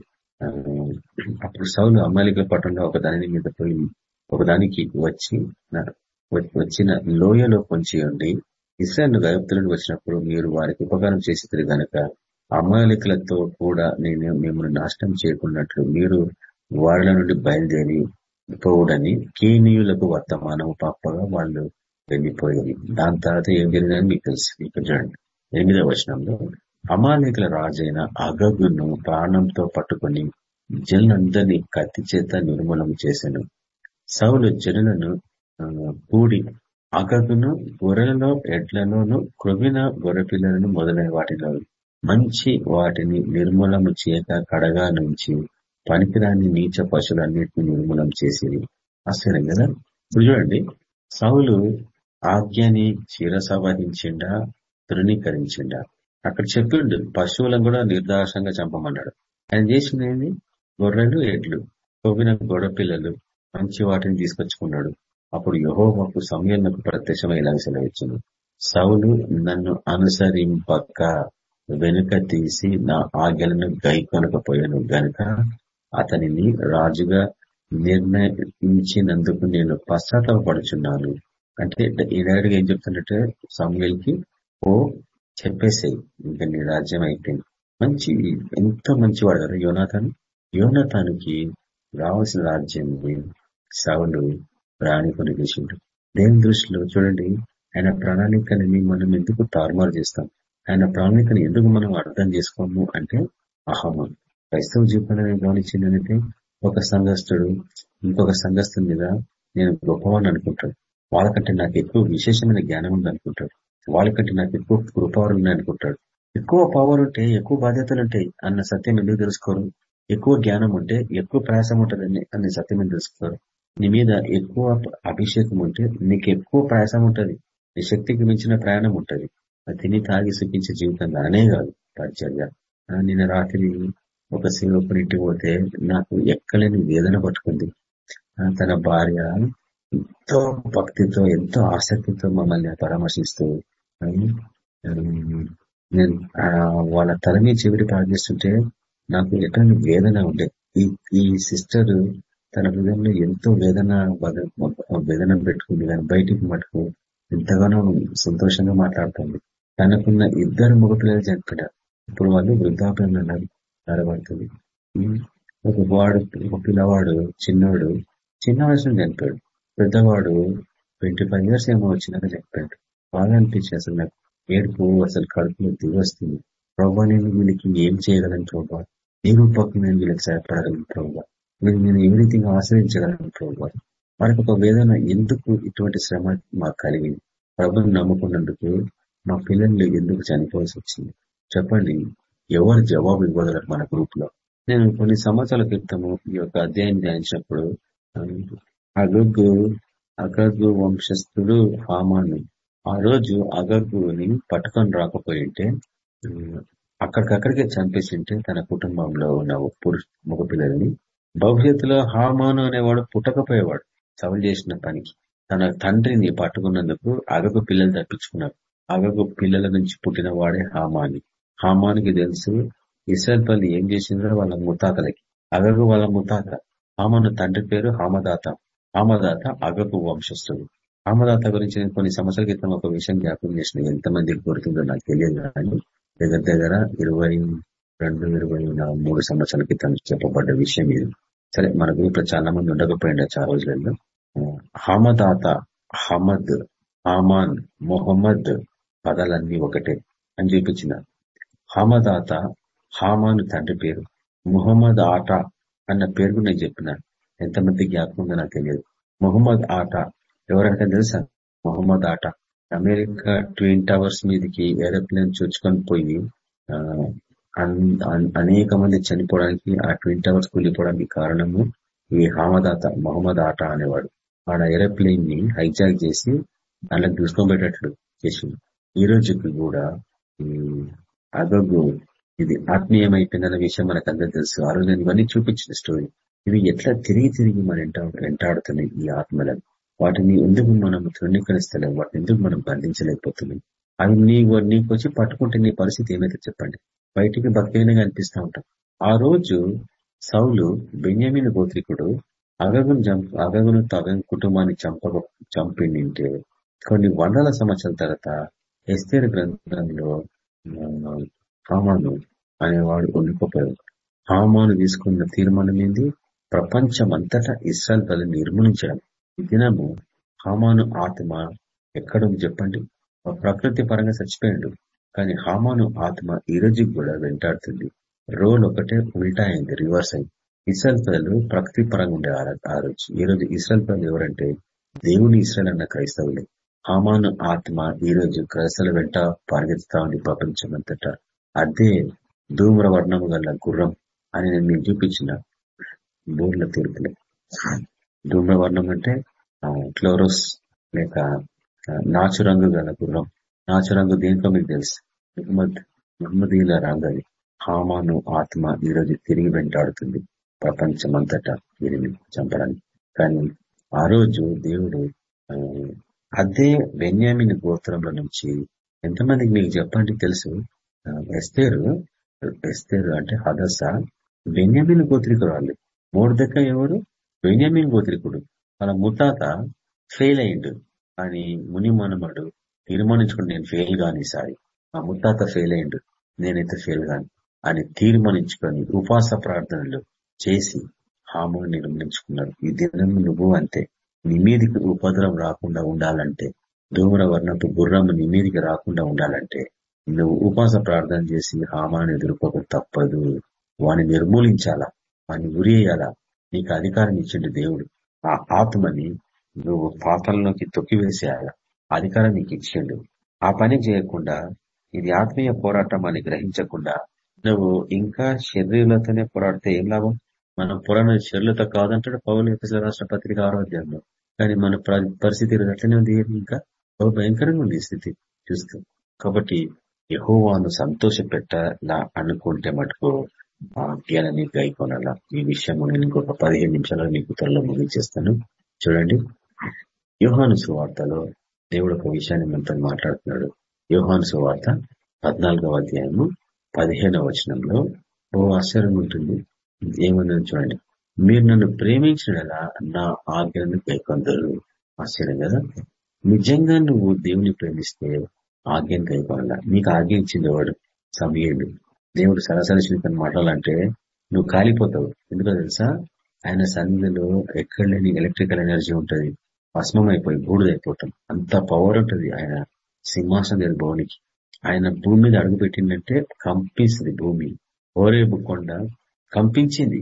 అప్పుడు సౌలు అమ్మాయిలకి పట్టణంలో ఒక దాని మీద పోయి ఒకదానికి వచ్చి వచ్చిన లోయలో పొంచి ఉండి ఇస్రాయల్ గయప్తులను వచ్చినప్పుడు మీరు వారికి ఉపకారం చేసి గనక అమాయకులతో కూడా నేను మిమ్మల్ని నాశనం చేయకున్నట్లు మీరు వారిల నుండి బయలుదేరి పోవుడని కీనీయులకు వర్తమానం పాపగా వాళ్ళు వెళ్ళిపోయింది దాని తర్వాత ఏం జరిగిందని మీకు తెలుసు ఇక్కడ చూడండి. ఎనిమిదవ వచనంలో అమాలేకుల రాజైన అగగును ప్రాణంతో పట్టుకుని జనులందరినీ కత్తి చేత నిర్మూలం చేశాను. సౌలు జనులను కూడి అగగును గొర్రెలలో ఎడ్లలోను కృమిన గొర్రెపిల్లలను మొదలైన వాటిలో మంచి వాటిని నిర్మూలము చేయక కడగా నుంచి పనికిరాని నీచ పశువులన్నింటినీ నిర్మూలం చేసేది. ఆశ్చర్యం కదా? ఇప్పుడు చూడండి సౌలు ఆజ్ఞని శిరసవహించిండా తృణీకరించిండా. అక్కడ చెప్పిండు పశువులను కూడా నిర్దాశంగా చంపమన్నాడు. ఆయన చేసింది గొర్రెలు ఎడ్లు కొవ్విన గొడపిల్లలు మంచి వాటిని తీసుకొచ్చుకున్నాడు. అప్పుడు యహోవకు సమయంలో ప్రత్యక్షమై ఇలా సెలవిచ్చింది సౌలు నన్ను అనుసరింపక వెనుక తీసి నా ఆజ్ఞలను గై కొనకపోయాను గనుక అతనిని రాజుగా నిర్ణయించినందుకు నేను పశ్చాత్తాపడుచున్నాను అంటే ఈనాడుగా ఏం చెప్తుందంటే సమయాలకి ఓ చెప్పేసాయి ఇంకా నీ రాజ్యం అయిపోయింది మంచి ఎంత మంచివాడు కదా యోనాథాన్ యోనాథానికి రావాల్సిన రాజ్యం సవులు రాణి కొని చేసిండు దేని దృష్టిలో? చూడండి ఆయన ప్రణాళికని మనం ఎందుకు తారుమారు చేస్తాం? ఆయన ప్రణాళికను ఎందుకు మనం అర్థం చేసుకోము అంటే అహమం. క్రైస్తవ జీవితంలో గమనించిందంటే ఒక సంఘస్థుడు ఇంకొక సంఘస్థుల మీద నేను గొప్పవాడిని అనుకుంటాడు వాళ్ళకంటే నాకు ఎక్కువ విశేషమైన జ్ఞానం ఉంది అనుకుంటాడు. వాళ్ళకంటే నాకు ఎక్కువ కృపవర్ ఉన్నాయి అనుకుంటాడు. ఎక్కువ పవర్ ఉంటే ఎక్కువ బాధ్యతలు ఉంటాయి అన్న సత్యం ఎందుకు తెలుసుకోరు? ఎక్కువ జ్ఞానం ఉంటే ఎక్కువ ప్రయాసం ఉంటుందని అన్న సత్యం ఎందుకు తెలుసుకోరు? నీ మీద ఎక్కువ అభిషేకం ఉంటే నీకు ఎక్కువ ప్రయాసం ఉంటది. నీ శక్తికి మించిన ప్రయాణం ఉంటుంది. అది తిని తాగి సుఖించే జీవితం దానే కాదు పరిచర్య. నిన్న రాత్రి ఒక ఇంటికి పోతే నాకు ఎక్కలేని వేదన పట్టుకుంది. తన భార్య ఎంతో భక్తితో ఎంతో ఆసక్తితో మమ్మల్ని పరామర్శిస్తూ నేను వాళ్ళ తల మీద చెవిటి ప్రార్థిస్తుంటే నాకు ఎక్కడ వేదన ఉండే. ఈ ఈ సిస్టర్ తన హృదయంలో ఎంతో వేదన వేదన పెట్టుకుంది. కానీ బయటికి మటుకు ఎంతగానో సంతోషంగా మాట్లాడుతుంది. తనకున్న ఇద్దరు మగపిల్లలు చనిపోయారు ఇప్పుడు వాళ్ళు వృద్ధాప్యంలో ఉన్నారు నడబడుతుంది ఒక వాడు ఒక పిల్లవాడు చిన్నవాడు చిన్న వయసులో చనిపోయాడు. పెద్దవాడు ట్వంటీ ఫైవ్ ఇయర్స్ ఏమో వచ్చినాక చెప్పాడు. బాగా అనిపించింది అసలు నాకు. ఏడుపు అసలు కడుపులో దిగొస్తుంది ప్రభావ నేను వీళ్ళకి ఏం చేయగలను ప్రభావ ఏ రూపకు నేను వీళ్ళకి సహాయపడగలను ప్రభావ వీళ్ళు నేను ఏ రీతిగా ఆశ్రయించగలను ప్రభావ మనకు ఒక వేదన ఎందుకు ఇటువంటి శ్రమ మాకు కలిగింది? ప్రభుని నమ్ముకున్నందుకు మా పిల్లలు ఎందుకు చనిపోవాల్సి వచ్చింది? చెప్పండి. ఎవరు జవాబు ఇవ్వగలరు మన గ్రూప్లో నేను కొన్ని సంవత్సరాల క్రితము ఈ యొక్క అధ్యాయం ధ్యానించినప్పుడు అగగు అగగు వంశస్థుడు హామాను. ఆ రోజు అగగుని పట్టుకొని రాకపోయింటే అక్కడికక్కడికే చంపేసింటే తన కుటుంబంలో ఉన్న పురుష మగపిల్లలని భవిష్యత్తులో హామాను అనేవాడు పుట్టకపోయేవాడు. సవల్ చేసిన పనికి. తన తండ్రిని పట్టుకున్నందుకు అగగు పిల్లలు తప్పించుకున్నారు. అగగు పిల్లల నుంచి పుట్టిన వాడే హామాని. హామానికి తెలుసు ఇస్రాయల్ పల్లి ఏం చేసిందో వాళ్ళ ముతాతలకి. అగగు వాళ్ళ ముతాత. హామాను తండ్రి పేరు హామదాత. ఆమదాత అగపు వంశస్థుడు. ఆమదాత గురించి నేను కొన్ని సంవత్సరాల క్రితం ఒక విషయం జ్ఞాపకం చేసిన. ఎంతమందికి గుర్తుందో నాకు తెలియదు కానీ దగ్గర దగ్గర ఇరవై రెండు ఇరవై మూడు సంవత్సరాల క్రితం చెప్పబడ్డ విషయం ఇది. సరే మన గ్రూప్ చాలా మంది ఉండకపోయిండే ఆ రోజులలో. హమదాత హమద్ హామాన్ మొహమ్మద్ పదాలన్నీ ఒకటే అని చూపించిన. హమదాత హామాను తండ్రి పేరు ముహమ్మద్ ఆట అన్న పేరు నేను చెప్పిన. ఎంతమంది జ్ఞాపకం ఉందో నాకు తెలియదు. మొహమ్మద్ ఆట ఎవరంటే తెలుసా? Mohammed Atta. America twin towers మీదకి ఏరోప్లేన్ చూచుకొని పోయి అనేక మంది చనిపోవడానికి ఆ ట్విన్ టవర్స్ కూలిపోవడానికి కారణము ఈ హామదాత మహమ్మద్ ఆట అనేవాడు. ఆడ ఏరోప్లేన్ని హైజాక్ చేసి దానికి దూసుకోబెట్టట్లు చేసింది ఈ రోజుకి కూడా అదొగ్గు ఇది ఆత్మీయమైపోయిందన్న విషయం మనకు అందరూ తెలుసు. ఆ రోజు ఇవన్నీ చూపించిన స్టోరీ. ఇవి ఎట్లా తిరిగి తిరిగి మన వెంటాడుతున్నాయి ఈ ఆత్మలను వాటిని ఎందుకు మనం తృణీకరిస్తలేం? వాటిని ఎందుకు మనం బంధించలేకపోతున్నాం? అవి నీ నీకు వచ్చి పట్టుకుంటే నీ పరిస్థితి ఏమైతే చెప్పండి. బయటికి భక్తిగానే అనిపిస్తూ ఉంటాం. ఆ రోజు సౌలు బెన్యామిన్ గోత్రికుడు అగగును అగగును తగ కుటుంబాన్ని చంప చంపిండింటే కొన్ని వందల సంవత్సరాల తర్వాత ఎస్తేర్ గ్రంథంలో హామాను అనేవాడు ఉండిపోయాడు. హామాను తీసుకున్న తీర్మానం ఏంది? ప్రపంచం అంతటా ఇస్రాయల్ ప్రజలు నిర్మూలించడం. ఈ దినము హామాను ఆత్మ ఎక్కడో చెప్పండి. ప్రకృతి పరంగా చచ్చిపోయాడు. కానీ హామాను ఆత్మ ఈ రోజు కూడా వెంటాడుతుంది. రోల్ ఒకటే ఉల్టా అయింది రివర్స్ అయింది. ఇస్రాయల్ ప్రజలు ప్రకృతి పరంగా ఉండే ఆ రోజు ఈ రోజు ఇస్రాయల్ ప్రజలు ఎవరంటే దేవుని ఇస్రాయల్ అన్న క్రైస్తవులే. హామాను ఆత్మ ఈ రోజు క్రైస్తవుల వెంట పరిగెత్తుతా ఉంది ప్రపంచమంతటా. అదే ధూమ్ర వర్ణము గల గుర్రం అని నేను చూపించిన బోర్ల తీర్పులో. ధూమ్ర వర్ణం అంటే క్లోరోస్ లేక నాచు రంగు గల గుర్రం నాచు రంగు దేంట్లో మీకు తెలుసు? మహమ్మద్ మహమ్మదీల అది హామాను ఆత్మ ఈరోజు తిరిగి వెంటాడుతుంది ప్రపంచమంతటా. వీరిని చంపడానికి కానీ ఆ రోజు దేవుడు అదే బెన్యామిన్ గోత్రంలో నుంచి ఎంతమందికి మీకు చెప్పండి తెలుసు? ఎస్తేరు ఎస్తేరు అంటే హదస. బెన్యామిన్ గోత్రికురాలు. మూడదక్క ఎవరు బెన్యామిన్ గోత్రికుడు. వాళ్ళ ముతాత ఫెయిల్ అయిండు. అని ముని మనమడు తీర్మానించుకుని నేను ఫెయిల్ కాని ఈసారి. ఆ ముత్తాత ఫెయిల్ అయిండు. నేనైతే ఫెయిల్ కాని. అని తీర్మానించుకొని ఉపాస ప్రార్థనలు చేసి హామును నిర్మించుకున్నాడు ఈ దినం నువ్వు అంతే నీ మీదికి ఉపద్రం రాకుండా ఉండాలంటే ధూమ్ర వర్ణపు గుర్రము నీ మీదికి రాకుండా ఉండాలంటే నువ్వు ఉపాస ప్రార్థన చేసి హామాను ఎదుర్కోక తప్పదు. వాని నిర్మూలించాలా? వాని ఉరియాలా నీకు అధికారం ఇచ్చిండు దేవుడు. ఆ ఆత్మని నువ్వు పాత్రలోకి తొక్కివేసేయాల. అధికారం నీకు ఇచ్చిండు. ఆ పని చేయకుండా ఇది ఆత్మీయ పోరాటం అని గ్రహించకుండా నువ్వు ఇంకా శరీరులతోనే పోరాడితే ఏం లాభం? మనం పురాణ శరీరులతో కాదంటాడు పౌరులు ఎపిసోడ్ రాష్ట్ర పత్రిక ఆరోగ్యంలో కానీ మన పరిస్థితి అట్లనే ఉంది ఇంకా? భయంకరంగా ఉంది స్థితి. చూస్తూ. కాబట్టి యహోవాను సంతోష పెట్టాలా అనుకుంటే మటుకు ఆ గైకొనాల ఈ విషయం నేను ఇంకొక పదిహేను నిమిషాలు మీకు త్వరలో ముగించేస్తాను చూడండి. యోహాను సువార్తలో దేవుడు ఒక విషయాన్ని మనతో మాట్లాడుతున్నాడు. యోహాను సువార్త పద్నాలుగవ అధ్యాయము పదిహేనవ వచనంలో ఓ ఆశ్చర్యం ఉంటుంది. ఏమన్నా చూడండి. మీరు నన్ను ప్రేమించినలా నా ఆజ్ఞను పేర్కొందరు. ఆశ్చర్యం కదా. నిజంగా నువ్వు దేవుని ప్రేమిస్తే ఆజ్ఞను కైకొనాల నీకు ఆజ్ఞ ఇచ్చింది వాడు సమయంలో. దేవుడు సరాసరి శ్రీకరణ మాట్లాడాలంటే నువ్వు కాలిపోతావు. ఎందుకో తెలుసా? ఆయన సన్నిధిలో ఎక్కడ లేని ఎలక్ట్రికల్ ఎనర్జీ ఉంటది. భస్మం అయిపోయి బూడిదైపోవటం అంత పవర్ ఉంటది ఆయన సింహాసనం లేదు భవనికి. ఆయన భూమి మీద అడుగు పెట్టిందంటే కంపిస్తుంది భూమి. ఓరేపు కొండ కంపించింది.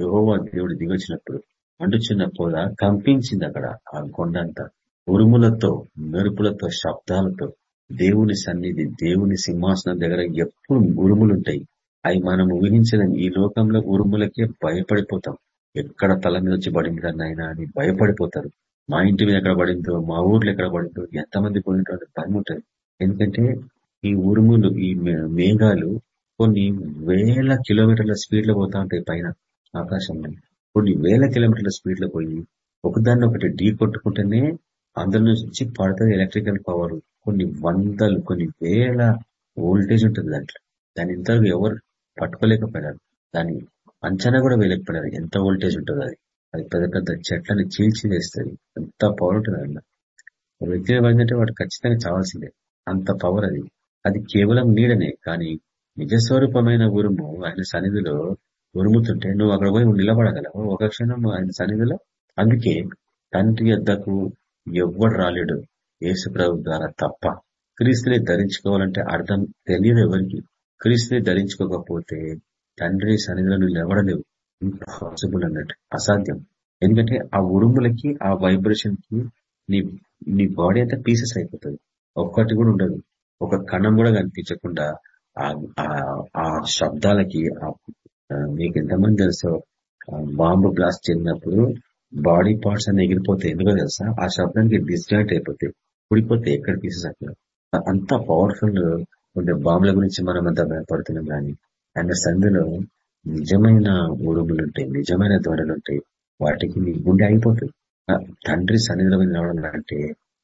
యహోవా దేవుడు దిగొచ్చినప్పుడు అంటుచున్న పోద కంపించింది అక్కడ ఆ కొండ అంతా ఉరుములతో మెరుపులతో శబ్దాలతో. దేవుని సన్నిధి దేవుని సింహాసనం దగ్గర ఎప్పుడు ఉరుములుంటాయి. అవి మనం ఊహించలేం ఈ లోకంలో ఉరుములకే భయపడిపోతాం. ఎక్కడ తల మీద వచ్చి పడింది అయినా అని భయపడిపోతారు. మా ఇంటి మీద ఎక్కడ పడిందో మా ఊర్లో ఎక్కడ పడిందో ఎంతమంది పోయినట్టు భయం ఉంటుంది ఎందుకంటే ఈ ఉరుములు ఈ మేఘాలు కొన్ని వేల కిలోమీటర్ల స్పీడ్లో పోతా ఉంటాయి పైన ఆకాశంలో. కొన్ని వేల కిలోమీటర్ల స్పీడ్లో పోయి ఒకదాన్ని ఒకటి ఢీ కొట్టుకుంటేనే అందులో నుంచి పడుతుంది ఎలక్ట్రికల్ పవర్. కొన్ని వందలు కొన్ని వేల వోల్టేజ్ ఉంటుంది దాంట్లో. దాని ఇంతవరకు ఎవరు పట్టుకోలేకపోయినారు. దాని అంచనా కూడా వేయలేకపోయినారు. ఎంత వోల్టేజ్ ఉంటుంది అది. అది పెద్ద పెద్ద చెట్లని చీల్చి వేస్తుంది. ఎంత పవర్ ఉంటుంది అందులో. వ్యక్తిని పడిందంటే వాడు ఖచ్చితంగా చావాల్సిందే. అంత పవర్ అది. అది కేవలం నీడనే. కానీ నిజస్వరూపమైన ఉరుము ఆయన సన్నిధిలో ఉరుముతుంటే నువ్వు అక్కడ పోయి నిలబడగలవు. ఒక క్షణం ఆయన సన్నిధిలో. అందుకే తండ్రి యొద్దకు ఎవ్వడు రాలేడు. యేసుప్రభు ద్వారా తప్ప క్రీస్తుని ధరించుకోవాలంటే అర్థం తెలియదు ఎవరికి. క్రీస్తుని ధరించుకోకపోతే తండ్రి సన్నిధిలో నువ్వు ఎవడలేవు ఇంపాసిబుల్ అన్నట్టు. అసాధ్యం. ఎందుకంటే ఆ ఉరుములకి ఆ వైబ్రేషన్కి నీ నీ బాడీ అంతా పీసెస్ అయిపోతుంది. ఒక్కటి కూడా ఉండదు. ఒక కణం కూడా కనిపించకుండా ఆ శబ్దాలకి మీకు ఎంతమంది తెలుసో బాంబు బ్లాస్ట్ చెందినప్పుడు బాడీ పార్ట్స్ అన్ని ఎగిరిపోతాయి. ఎందుకో తెలుసా? ఆ శబ్దానికి డిస్జాయింట్ అయిపోతాయి. కుడిపోతే ఎక్కడ పీసెస్ అక్కడ అంత పవర్ఫుల్ ఉండే బాంబుల గురించి మనం అంతా భయపడుతున్నాం కానీ ఆయన సంధిలో నిజమైన ఉంటాయి నిజమైన ఉంటాయి. వాటికి నీ గుండె అయిపోతుంది తండ్రి సన్నిధిలో రావడం అంటే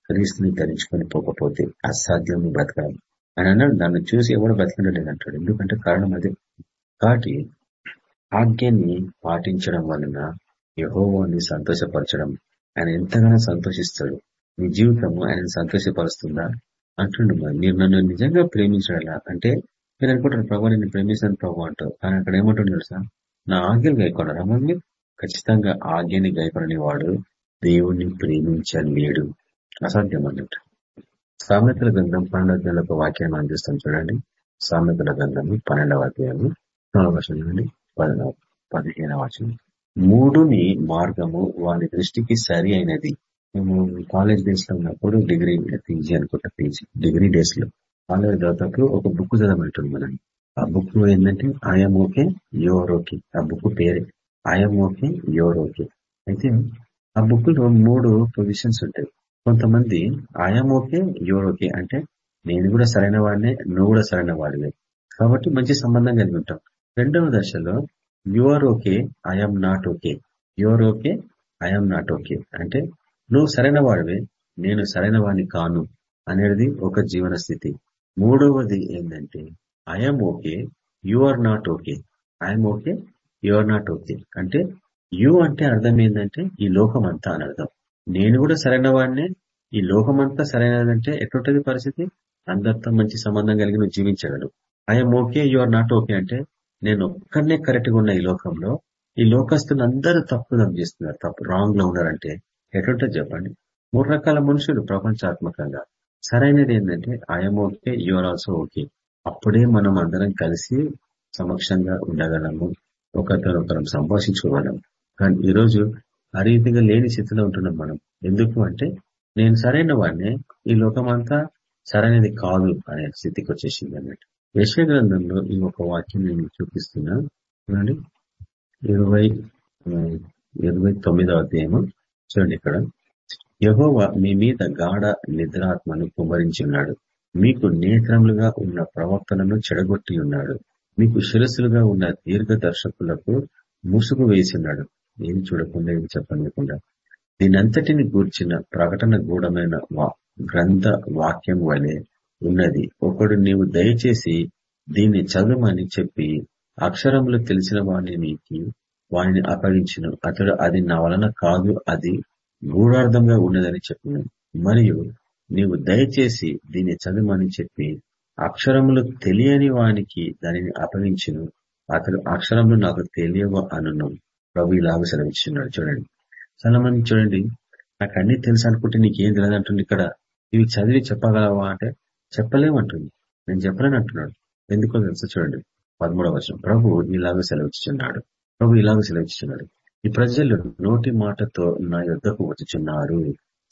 క్రీస్తుని ధరించుకొని పోకపోతే అసాధ్యం బ్రతకడం అని అన్నాడు. దాన్ని చూసి ఎవరు బ్రతకడం అంటాడు ఎందుకంటే కారణం అదే. కాబట్టి ఆజ్ఞని పాటించడం వలన యహోవాన్ని సంతోషపరచడం ఆయన ఎంతగానో సంతోషిస్తాడు. నీ జీవితము ఆయన సంతోషపరుస్తుందా? అంటుండు మరి. మీరు నన్ను నిజంగా ప్రేమించడలా? అంటే మీరు అనుకుంటారు ప్రభావ నేను ప్రేమిస్తాను ప్రభు అంటారు. కానీ అక్కడ ఏమంటుంది తెలుసా? నా ఆజ్ఞలు గాయకొనరా మరి ఖచ్చితంగా ఆజ్ఞని గాయపడని వాడు దేవుణ్ణి ప్రేమించలేడు. అసాధ్యం అన్నట్టు. సామెతల గ్రంథం పన్నెండు ఒక వాక్యాన్ని అందిస్తాం చూడండి. సామెతల గ్రంథము పన్నెండవ అధ్యాయము వర్షం నుండి పదిహేనవ వచనం. మూడుని మార్గము వారి దృష్టికి సరి అయినది. మేము కాలేజ్ డేస్లో ఉన్నప్పుడు డిగ్రీ పీజీ అనుకుంటా పీజీ డిగ్రీ డేస్లో. కాలేజ్ దాదాపు ఒక బుక్ చదవమంటుంది మనం. ఆ బుక్ ఏంటంటే ఐఎమ్ ఓకే యువర్ ఓకే ఆ బుక్ పేరే. ఐఎమ్ ఓకే యువర్ ఓకే అయితే ఆ బుక్లో మూడు పొజిషన్స్ ఉంటాయి. కొంతమంది ఐఎమ్ ఓకే యువర్ ఓకే అంటే నేను కూడా సరైన వాడినే నువ్వు కూడా సరైన వాడివే. కాబట్టి మంచి సంబంధం కలిగి ఉంటాం. రెండవ దశలో you're okay I'm not okay you're okay I'm not okay అంటే నువ్వు సరైన వాడివే నేను సరైన వాడిని కాను అనేది ఒక జీవన స్థితి మూడవది ఏంటంటే I'm okay you are not okay I'm okay you are not okay అంటే యు అంటే అర్థం ఏంటంటే ఈ లోకం అంతా అని అర్థం. నేను కూడా సరైన వాడినే ఈ అంతా సరైనదంటే ఎట్లుంటది పరిస్థితి? అందరితో మంచి సంబంధం కలిగి నువ్వు జీవించగలవు. I'm okay you are not okay అంటే నేను ఒక్కడనే కరెక్ట్గా ఉన్న ఈ లోకంలో ఈ లోకస్తులు అందరూ తప్పుదం చేస్తున్నారు తప్పు రాంగ్లో ఉన్నారంటే ఎటుంటుంది చెప్పండి. మూడు రకాల మనుషులు ప్రపంచాత్మకంగా. సరైనది ఏంటంటే I'm okay you're also okay అప్పుడే మనం అందరం కలిసి సమక్షంగా ఉండగలము. ఒకరితో ఒకరం సంభాషించుకోగలం. కానీ ఈరోజు ఆ రీతిగా లేని స్థితిలో ఉంటున్నాం మనం. ఎందుకు అంటే నేను సరైన వాడిని ఈ లోకమంతా సరైనది కాదు అనే స్థితికి వచ్చేసింది అన్నట్టు. యశ గ్రంథంలో ఈ ఒక వాక్యం నేను చూపిస్తున్నా. చూడండి. ఇరవై ఇరవై తొమ్మిదవ అధ్యాయము. చూడండి ఇక్కడ. యహోవా మీ మీద గాఢ నిద్రాత్మను కుమరించి ఉన్నాడు. మీకు నేత్రములుగా ఉన్న ప్రవర్తనను చెడగొట్టి ఉన్నాడు. మీకు శిరస్సులుగా ఉన్న దీర్ఘదర్శకులకు ముసుగు వేసినాడు ఏం చూడకుండా ఏం చెప్పకుండా దీనంతటిని గూర్చిన ప్రకటన గూఢమైన గ్రంథ వాక్యం వలె ఉన్నది. ఒకడు నీవు దయచేసి దీన్ని చదువుమని చెప్పి అక్షరములు తెలిసిన వాడిని నీకి వాడిని అప్పగించను అతడు అది నా వలన కాదు అది గూఢార్థంగా ఉన్నదని చెప్పిన. మరియు నీవు దయచేసి దీన్ని చదువుమని చెప్పి అక్షరములు తెలియని వానికి దానిని అప్పగించను అతడు అక్షరములు నాకు తెలియవు అనున్నాం ప్రభు ఇలాగ సెలవిస్తున్నాడు చూడండి. చాలా మంది చూడండి. నాకు అన్ని తెలుసు అనుకుంటే నీకేం తెలియదు అంటుంది ఇక్కడ. ఇవి చదివి చెప్పగలవా అంటే చెప్పలేమంటుంది నేను చెప్పలేను అంటున్నాడు. ఎందుకో తెలుసు చూడండి. పదమూడవ వర్షం ప్రభు ఇలాగ సెలవిస్తున్నాడు ప్రభు ఇలాగ సెలవిస్తున్నాడు ఈ ప్రజలు నోటి మాటతో నా యుద్ధకు వచ్చుచున్నారు.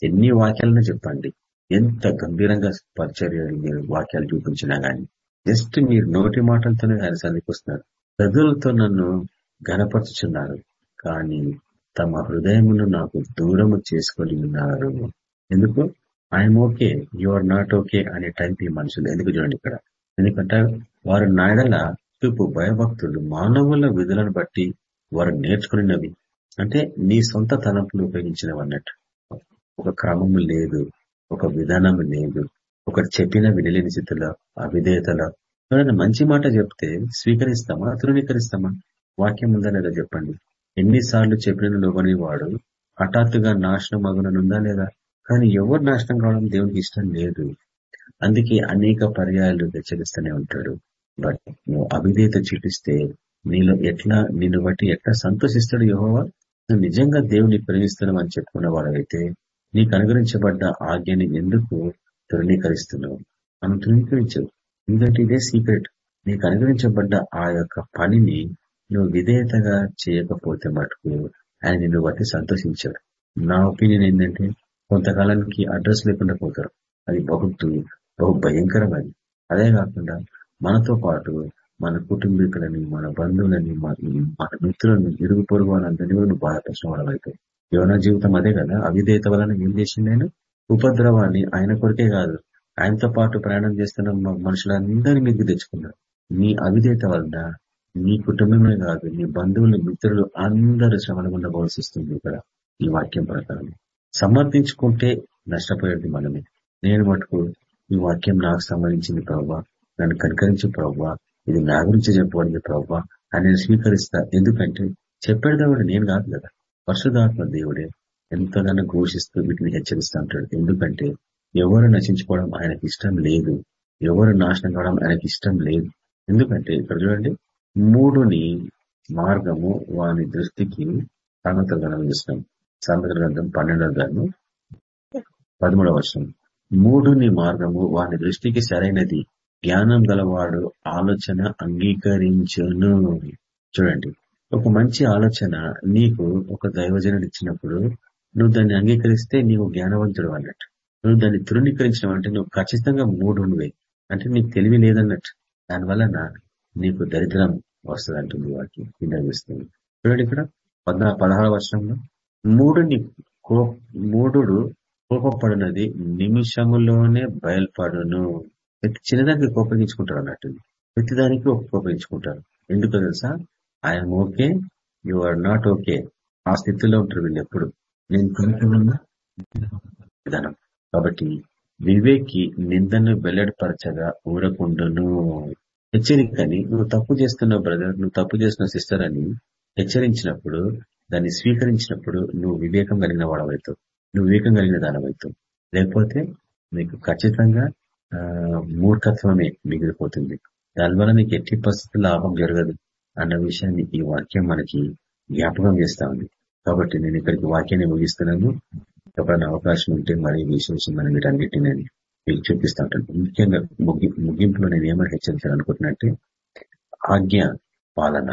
ఎన్ని వాక్యాలను చెప్పండి. ఎంత గంభీరంగా పరిచర్య మీరు వాక్యాలు చూపించినా కానీ జస్ట్ మీరు నోటి మాటలతోనే ఆయన సన్నిపిస్తున్నారు ప్రజలతో నన్ను గనపరుచుచున్నారు కానీ తమ హృదయమును నాకు దూరము చేసుకొని ఉన్నారు. ఎందుకు? I'm okay you are not okay అనే టైప్ ఈ మనుషులు ఎందుకు చూడండి ఇక్కడ. ఎందుకంటే వారు నాయడల చూపు భయభక్తులు మానవుల విధులను బట్టి వారు నేర్చుకున్నవి. అంటే నీ సొంత తలంపులు ఉపయోగించినవి అన్నట్టు ఒక క్రమం లేదు ఒక విధానం లేదు ఒకటి చెప్పిన వినలేని స్థితిలో అవిధేయతల. ఎవరైనా మంచి మాట చెప్తే స్వీకరిస్తామా తృణీకరిస్తామా వాక్యం ఉందా లేదా చెప్పండి. ఎన్నిసార్లు చెప్పిన లోబని వాడు హఠాత్తుగా నాశనం అగుననుందా లేదా? కానీ ఎవరు నాశనం కావడం దేవునికి ఇష్టం లేదు. అందుకే అనేక పర్యాయాలు హెచ్చరిస్తూనే ఉంటాడు. నువ్వు అవిధేత చూపిస్తే నీలో ఎట్లా నిన్ను బట్టి ఎట్లా సంతోషిస్తాడు యహోవా? నువ్వు నిజంగా దేవుని ప్రేమిస్తున్నావు అని చెప్పుకున్న వాడవైతే నీకు అనుగ్రహించబడ్డ ఆజ్ఞని ఎందుకు తృణీకరిస్తున్నావు? మనం తృణీకరించవు ఎందుకంటే ఇదే సీక్రెట్ నీకు అనుగ్రహించబడ్డ ఆ యొక్క పనిని నువ్వు విధేయతగా చేయకపోతే మటుకు ఆయన నిన్ను బట్టి సంతోషించాడు. నా ఒపీనియన్ ఏంటంటే కొంతకాలానికి అడ్రస్ లేకుండా పోతారు. అది బహు బహు భయంకరం అది అదే కాకుండా మనతో పాటు మన కుటుంబీకులని మన బంధువులని మన మిత్రులను ఇరుగు పొరుగు వాళ్ళందరినీ కూడా నువ్వు బాధపరిచిన వాళ్ళైతే జీవితం అదే కదా? అవిధేయత వలన ఏం చేసింది నేను? ఉపద్రవాన్ని ఆయన కొరికే కాదు ఆయనతో పాటు ప్రయాణం చేస్తున్న మనుషులందరినీ మీకు తెచ్చుకున్నారు నీ అవిధేయత వలన నీ కుటుంబమే కాదు నీ బంధువులు మిత్రులు అందరూ శ్రమల గుండా ఇక్కడ ఈ వాక్యం ప్రకారం సమర్థించుకుంటే నష్టపోయేది మనమే. నేను మటుకు ఈ వాక్యం నాకు సంబంధించింది ప్రభావ నన్ను కనుకరించు ప్రవ్వా ఇది నా గురించి చెప్పబడింది ప్రవ్వా అని నేను స్వీకరిస్తా. ఎందుకంటే చెప్పేది నేను కాదు కదా. పరిశుధాత్మ దేవుడే ఎంతగానో ఘోషిస్తూ వీటిని హెచ్చరిస్తూ ఉంటాడు. ఎందుకంటే ఎవరు నశించుకోవడం ఆయనకి ఇష్టం లేదు. ఎవరు నాశనం కావడం ఆయనకి ఇష్టం లేదు. ఎందుకంటే ఇక్కడ చూడండి మూడుని మార్గము వాని దృష్టికి సామెత గ్రంథం చూస్తాం. సామెత గ్రంథం పన్నెండవ గ్రంథం పదమూడవ వర్షం మూడుని మార్గము వాని దృష్టికి సరైనది. జ్ఞానం గలవాడు ఆలోచన అంగీకరించును. చూడండి. ఒక మంచి ఆలోచన నీకు ఒక దైవజనుడు ఇచ్చినప్పుడు నువ్వు దాన్ని అంగీకరిస్తే నీవు జ్ఞానవంతుడు అన్నట్టు. నువ్వు దాన్ని తృణీకరించడం అంటే నువ్వు ఖచ్చితంగా మూడు అంటే నీకు తెలివి లేదన్నట్టు. వలన నీకు దరిద్రం వస్తుంది అంటుంది వాటికి వినియోగిస్తుంది చూడండి ఇక్కడ పద్నా పదహారు వర్షంలో మూడుని కో మూడు కోపపడినది నిమిషములోనే బయల్పడును. ప్రతి చిన్నదానికి కోపగించుకుంటారు అన్నట్టు. ప్రతిదానికి కోపగించుకుంటారు ఎందుకు తెలుసా? I'm okay you are not okay ఆ స్థితిలో ఉంటారు వీళ్ళు ఎప్పుడు. నేను కొనుక్కున్నా విధానం. కాబట్టి వివేకి నిందను వెల్లడిపరచగా ఊరకుండును. హెచ్చరికని నువ్వు తప్పు చేస్తున్నావు బ్రదర్ నువ్వు తప్పు చేస్తున్నావు సిస్టర్ అని హెచ్చరించినప్పుడు దాన్ని స్వీకరించినప్పుడు నువ్వు వివేకం కలిగిన వాడవైతావు. నువ్వు వివేకం కలిగిన దానవైతావు. లేకపోతే నీకు ఖచ్చితంగా మూర్ఖత్వమే మిగిలిపోతుంది. దానివల్ల నీకు ఎట్టి పరిస్థితి లాభం జరగదు అన్న విషయాన్ని ఈ వాక్యం మనకి జ్ఞాపకం చేస్తా ఉంది. కాబట్టి నేను ఇక్కడికి వాక్యాన్ని ముగిస్తున్నాను. ఎప్పుడైనా అవకాశం ఉంటే మరి విశేషం మనం వీటన్నిటిని నేను మీకు చూపిస్తా ఉంటాను ముఖ్యంగా ముగింపులో నేను ఏమైనా హెచ్చరించాను అనుకుంటున్నట్టే ఆజ్ఞ పాలన.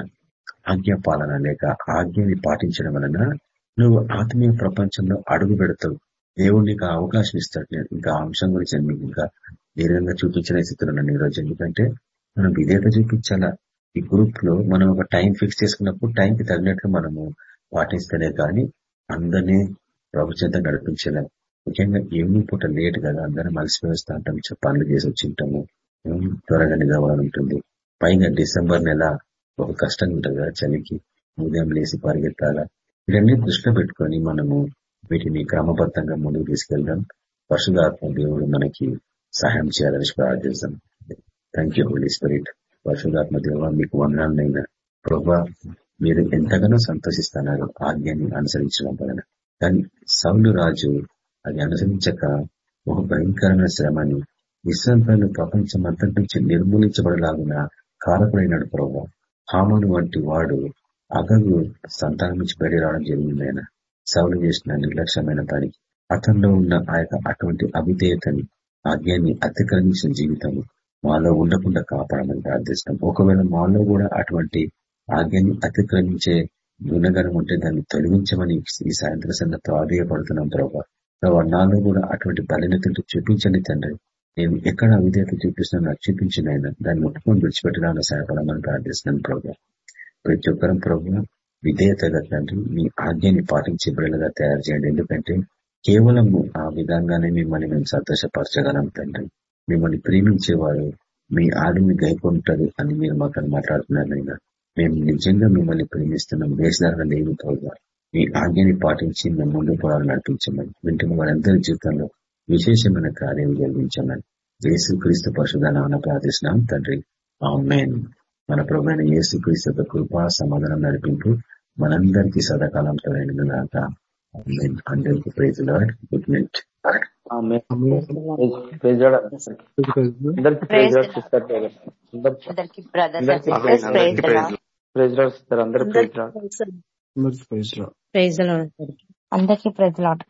ఆజ్ఞ పాలన లేక ఆజ్ఞని పాటించడం వలన నువ్వు ఆత్మీయ ప్రపంచంలో అడుగు పెడతావు. దేవుడు నీకు అవకాశం ఇస్తాడు. నేను ఇంకా అంశం గురించి మీకు ఇంకా దీర్ఘంగా చూపించిన స్థితిలో ఈరోజు. ఎందుకంటే మనం విధేత చూపించాలా? ఈ గ్రూప్లో మనం ఒక టైం ఫిక్స్ చేసుకున్నప్పుడు టైంకి తగినట్లు మనము పాటిస్తేనే కానీ అందరినీ ప్రభుత్వంతో చెంత ముఖ్యంగా ఈవినింగ్ పూట లేట్ కదా అందరం అలసిపోయేస్తా ఉంటాం పనులు చేసి వచ్చి ఉంటాము. త్వరగా నిలవాలంటుంది పైగా డిసెంబర్ నెల ఒక కష్టంగా ఉంటుంది కదా చలికి. ఉదయం లేసి పరిగెత్తాలా? ఇవన్నీ దృష్టిలో పెట్టుకొని మనము వీటిని క్రమబద్ధంగా ముందుకు తీసుకెళ్దాం. పరిశుధాత్మ దేవుడు మనకి సహాయం చేయాలని ప్రార్థిస్తాం. థ్యాంక్ యూ హోలీ స్పిరిట్ పరిశుధాత్మ దేవ మీకు వందనాలనైనా. ప్రభా మీరు ఎంతగానో సంతోషిస్తున్నారు ఆజ్ఞాన్ని అనుసరించడం వలన. కానీ సౌలు రాజు అది అనుసరించక ఒక భయంకరమైన శ్రమని విశ్రాంతాలు ప్రపంచం అంతటి నుంచి నిర్మూలించబడలాగిన కారకుడైనాడు ప్రభావ హామను వంటి వాడు అగగు సంతానం నుంచి బయట రావడం జరిగింది ఆయన సౌలు చేసిన నిర్లక్ష్యమైన దానికి. అతనిలో ఉన్న ఆ అటువంటి అవిధేయతని ఆజ్ఞాన్ని అతిక్రమించిన జీవితం మాలో ఉండకుండా కాపాడమని ప్రార్థిస్తాం ఒకవేళ మాలో కూడా అటువంటి ఆజ్ఞాన్ని అతిక్రమించే గుణగణం ఉంటే దాన్ని తొలగించమని ఈ సాయంత్ర సందర్భంతో ఆదేయపడుతున్నాం ప్రభావ నాలో కూడా అటువంటి బలినతలు చూపించండి తండ్రి. నేను ఎక్కడ అవిధేత చూపిస్తున్నాను నాకు చూపించిన ఆయన దాన్ని ముట్టుకొని విడిచిపెట్టడానికి సహాయపడమని ప్రార్థిస్తున్నాను ప్రభావ ప్రతి ఒక్కరం ప్రభు విధేయత తండ్రి మీ ఆజ్ఞని పాటించే బిడ్డలుగా తయారు చేయండి. ఎందుకంటే కేవలం ఆ విధంగానే మిమ్మల్ని మేము సంతోషపరచగలం తండ్రి. మిమ్మల్ని ప్రేమించేవారు మీ ఆడిని గైకుంటారు అని మీరు మాకు మాట్లాడుతున్నారైనా మేము నిజంగా మిమ్మల్ని ప్రేమిస్తున్నాం. వేషధారణ లేని ప్రభావ మీ ఆజ్ఞని పాటించి మేము ముందు పొలాలు నడిపించమని వింటున్న వారందరి జీవితంలో విశేషమైన కార్యం జరిగించమని యేసు క్రీస్తు పరిశుధాన ప్రార్థిస్తున్నాం తండ్రి. మన ప్రభుత్వ యేసు క్రీస్తు కృపా సమాధానం నడిపింపు మనందరికీ సదాకాలం తోడైనదాకా అందరికీ ప్రైజ్ లాడ్ గుడ్ నైట్ అందరికీ ప్రైజ్ లాడ్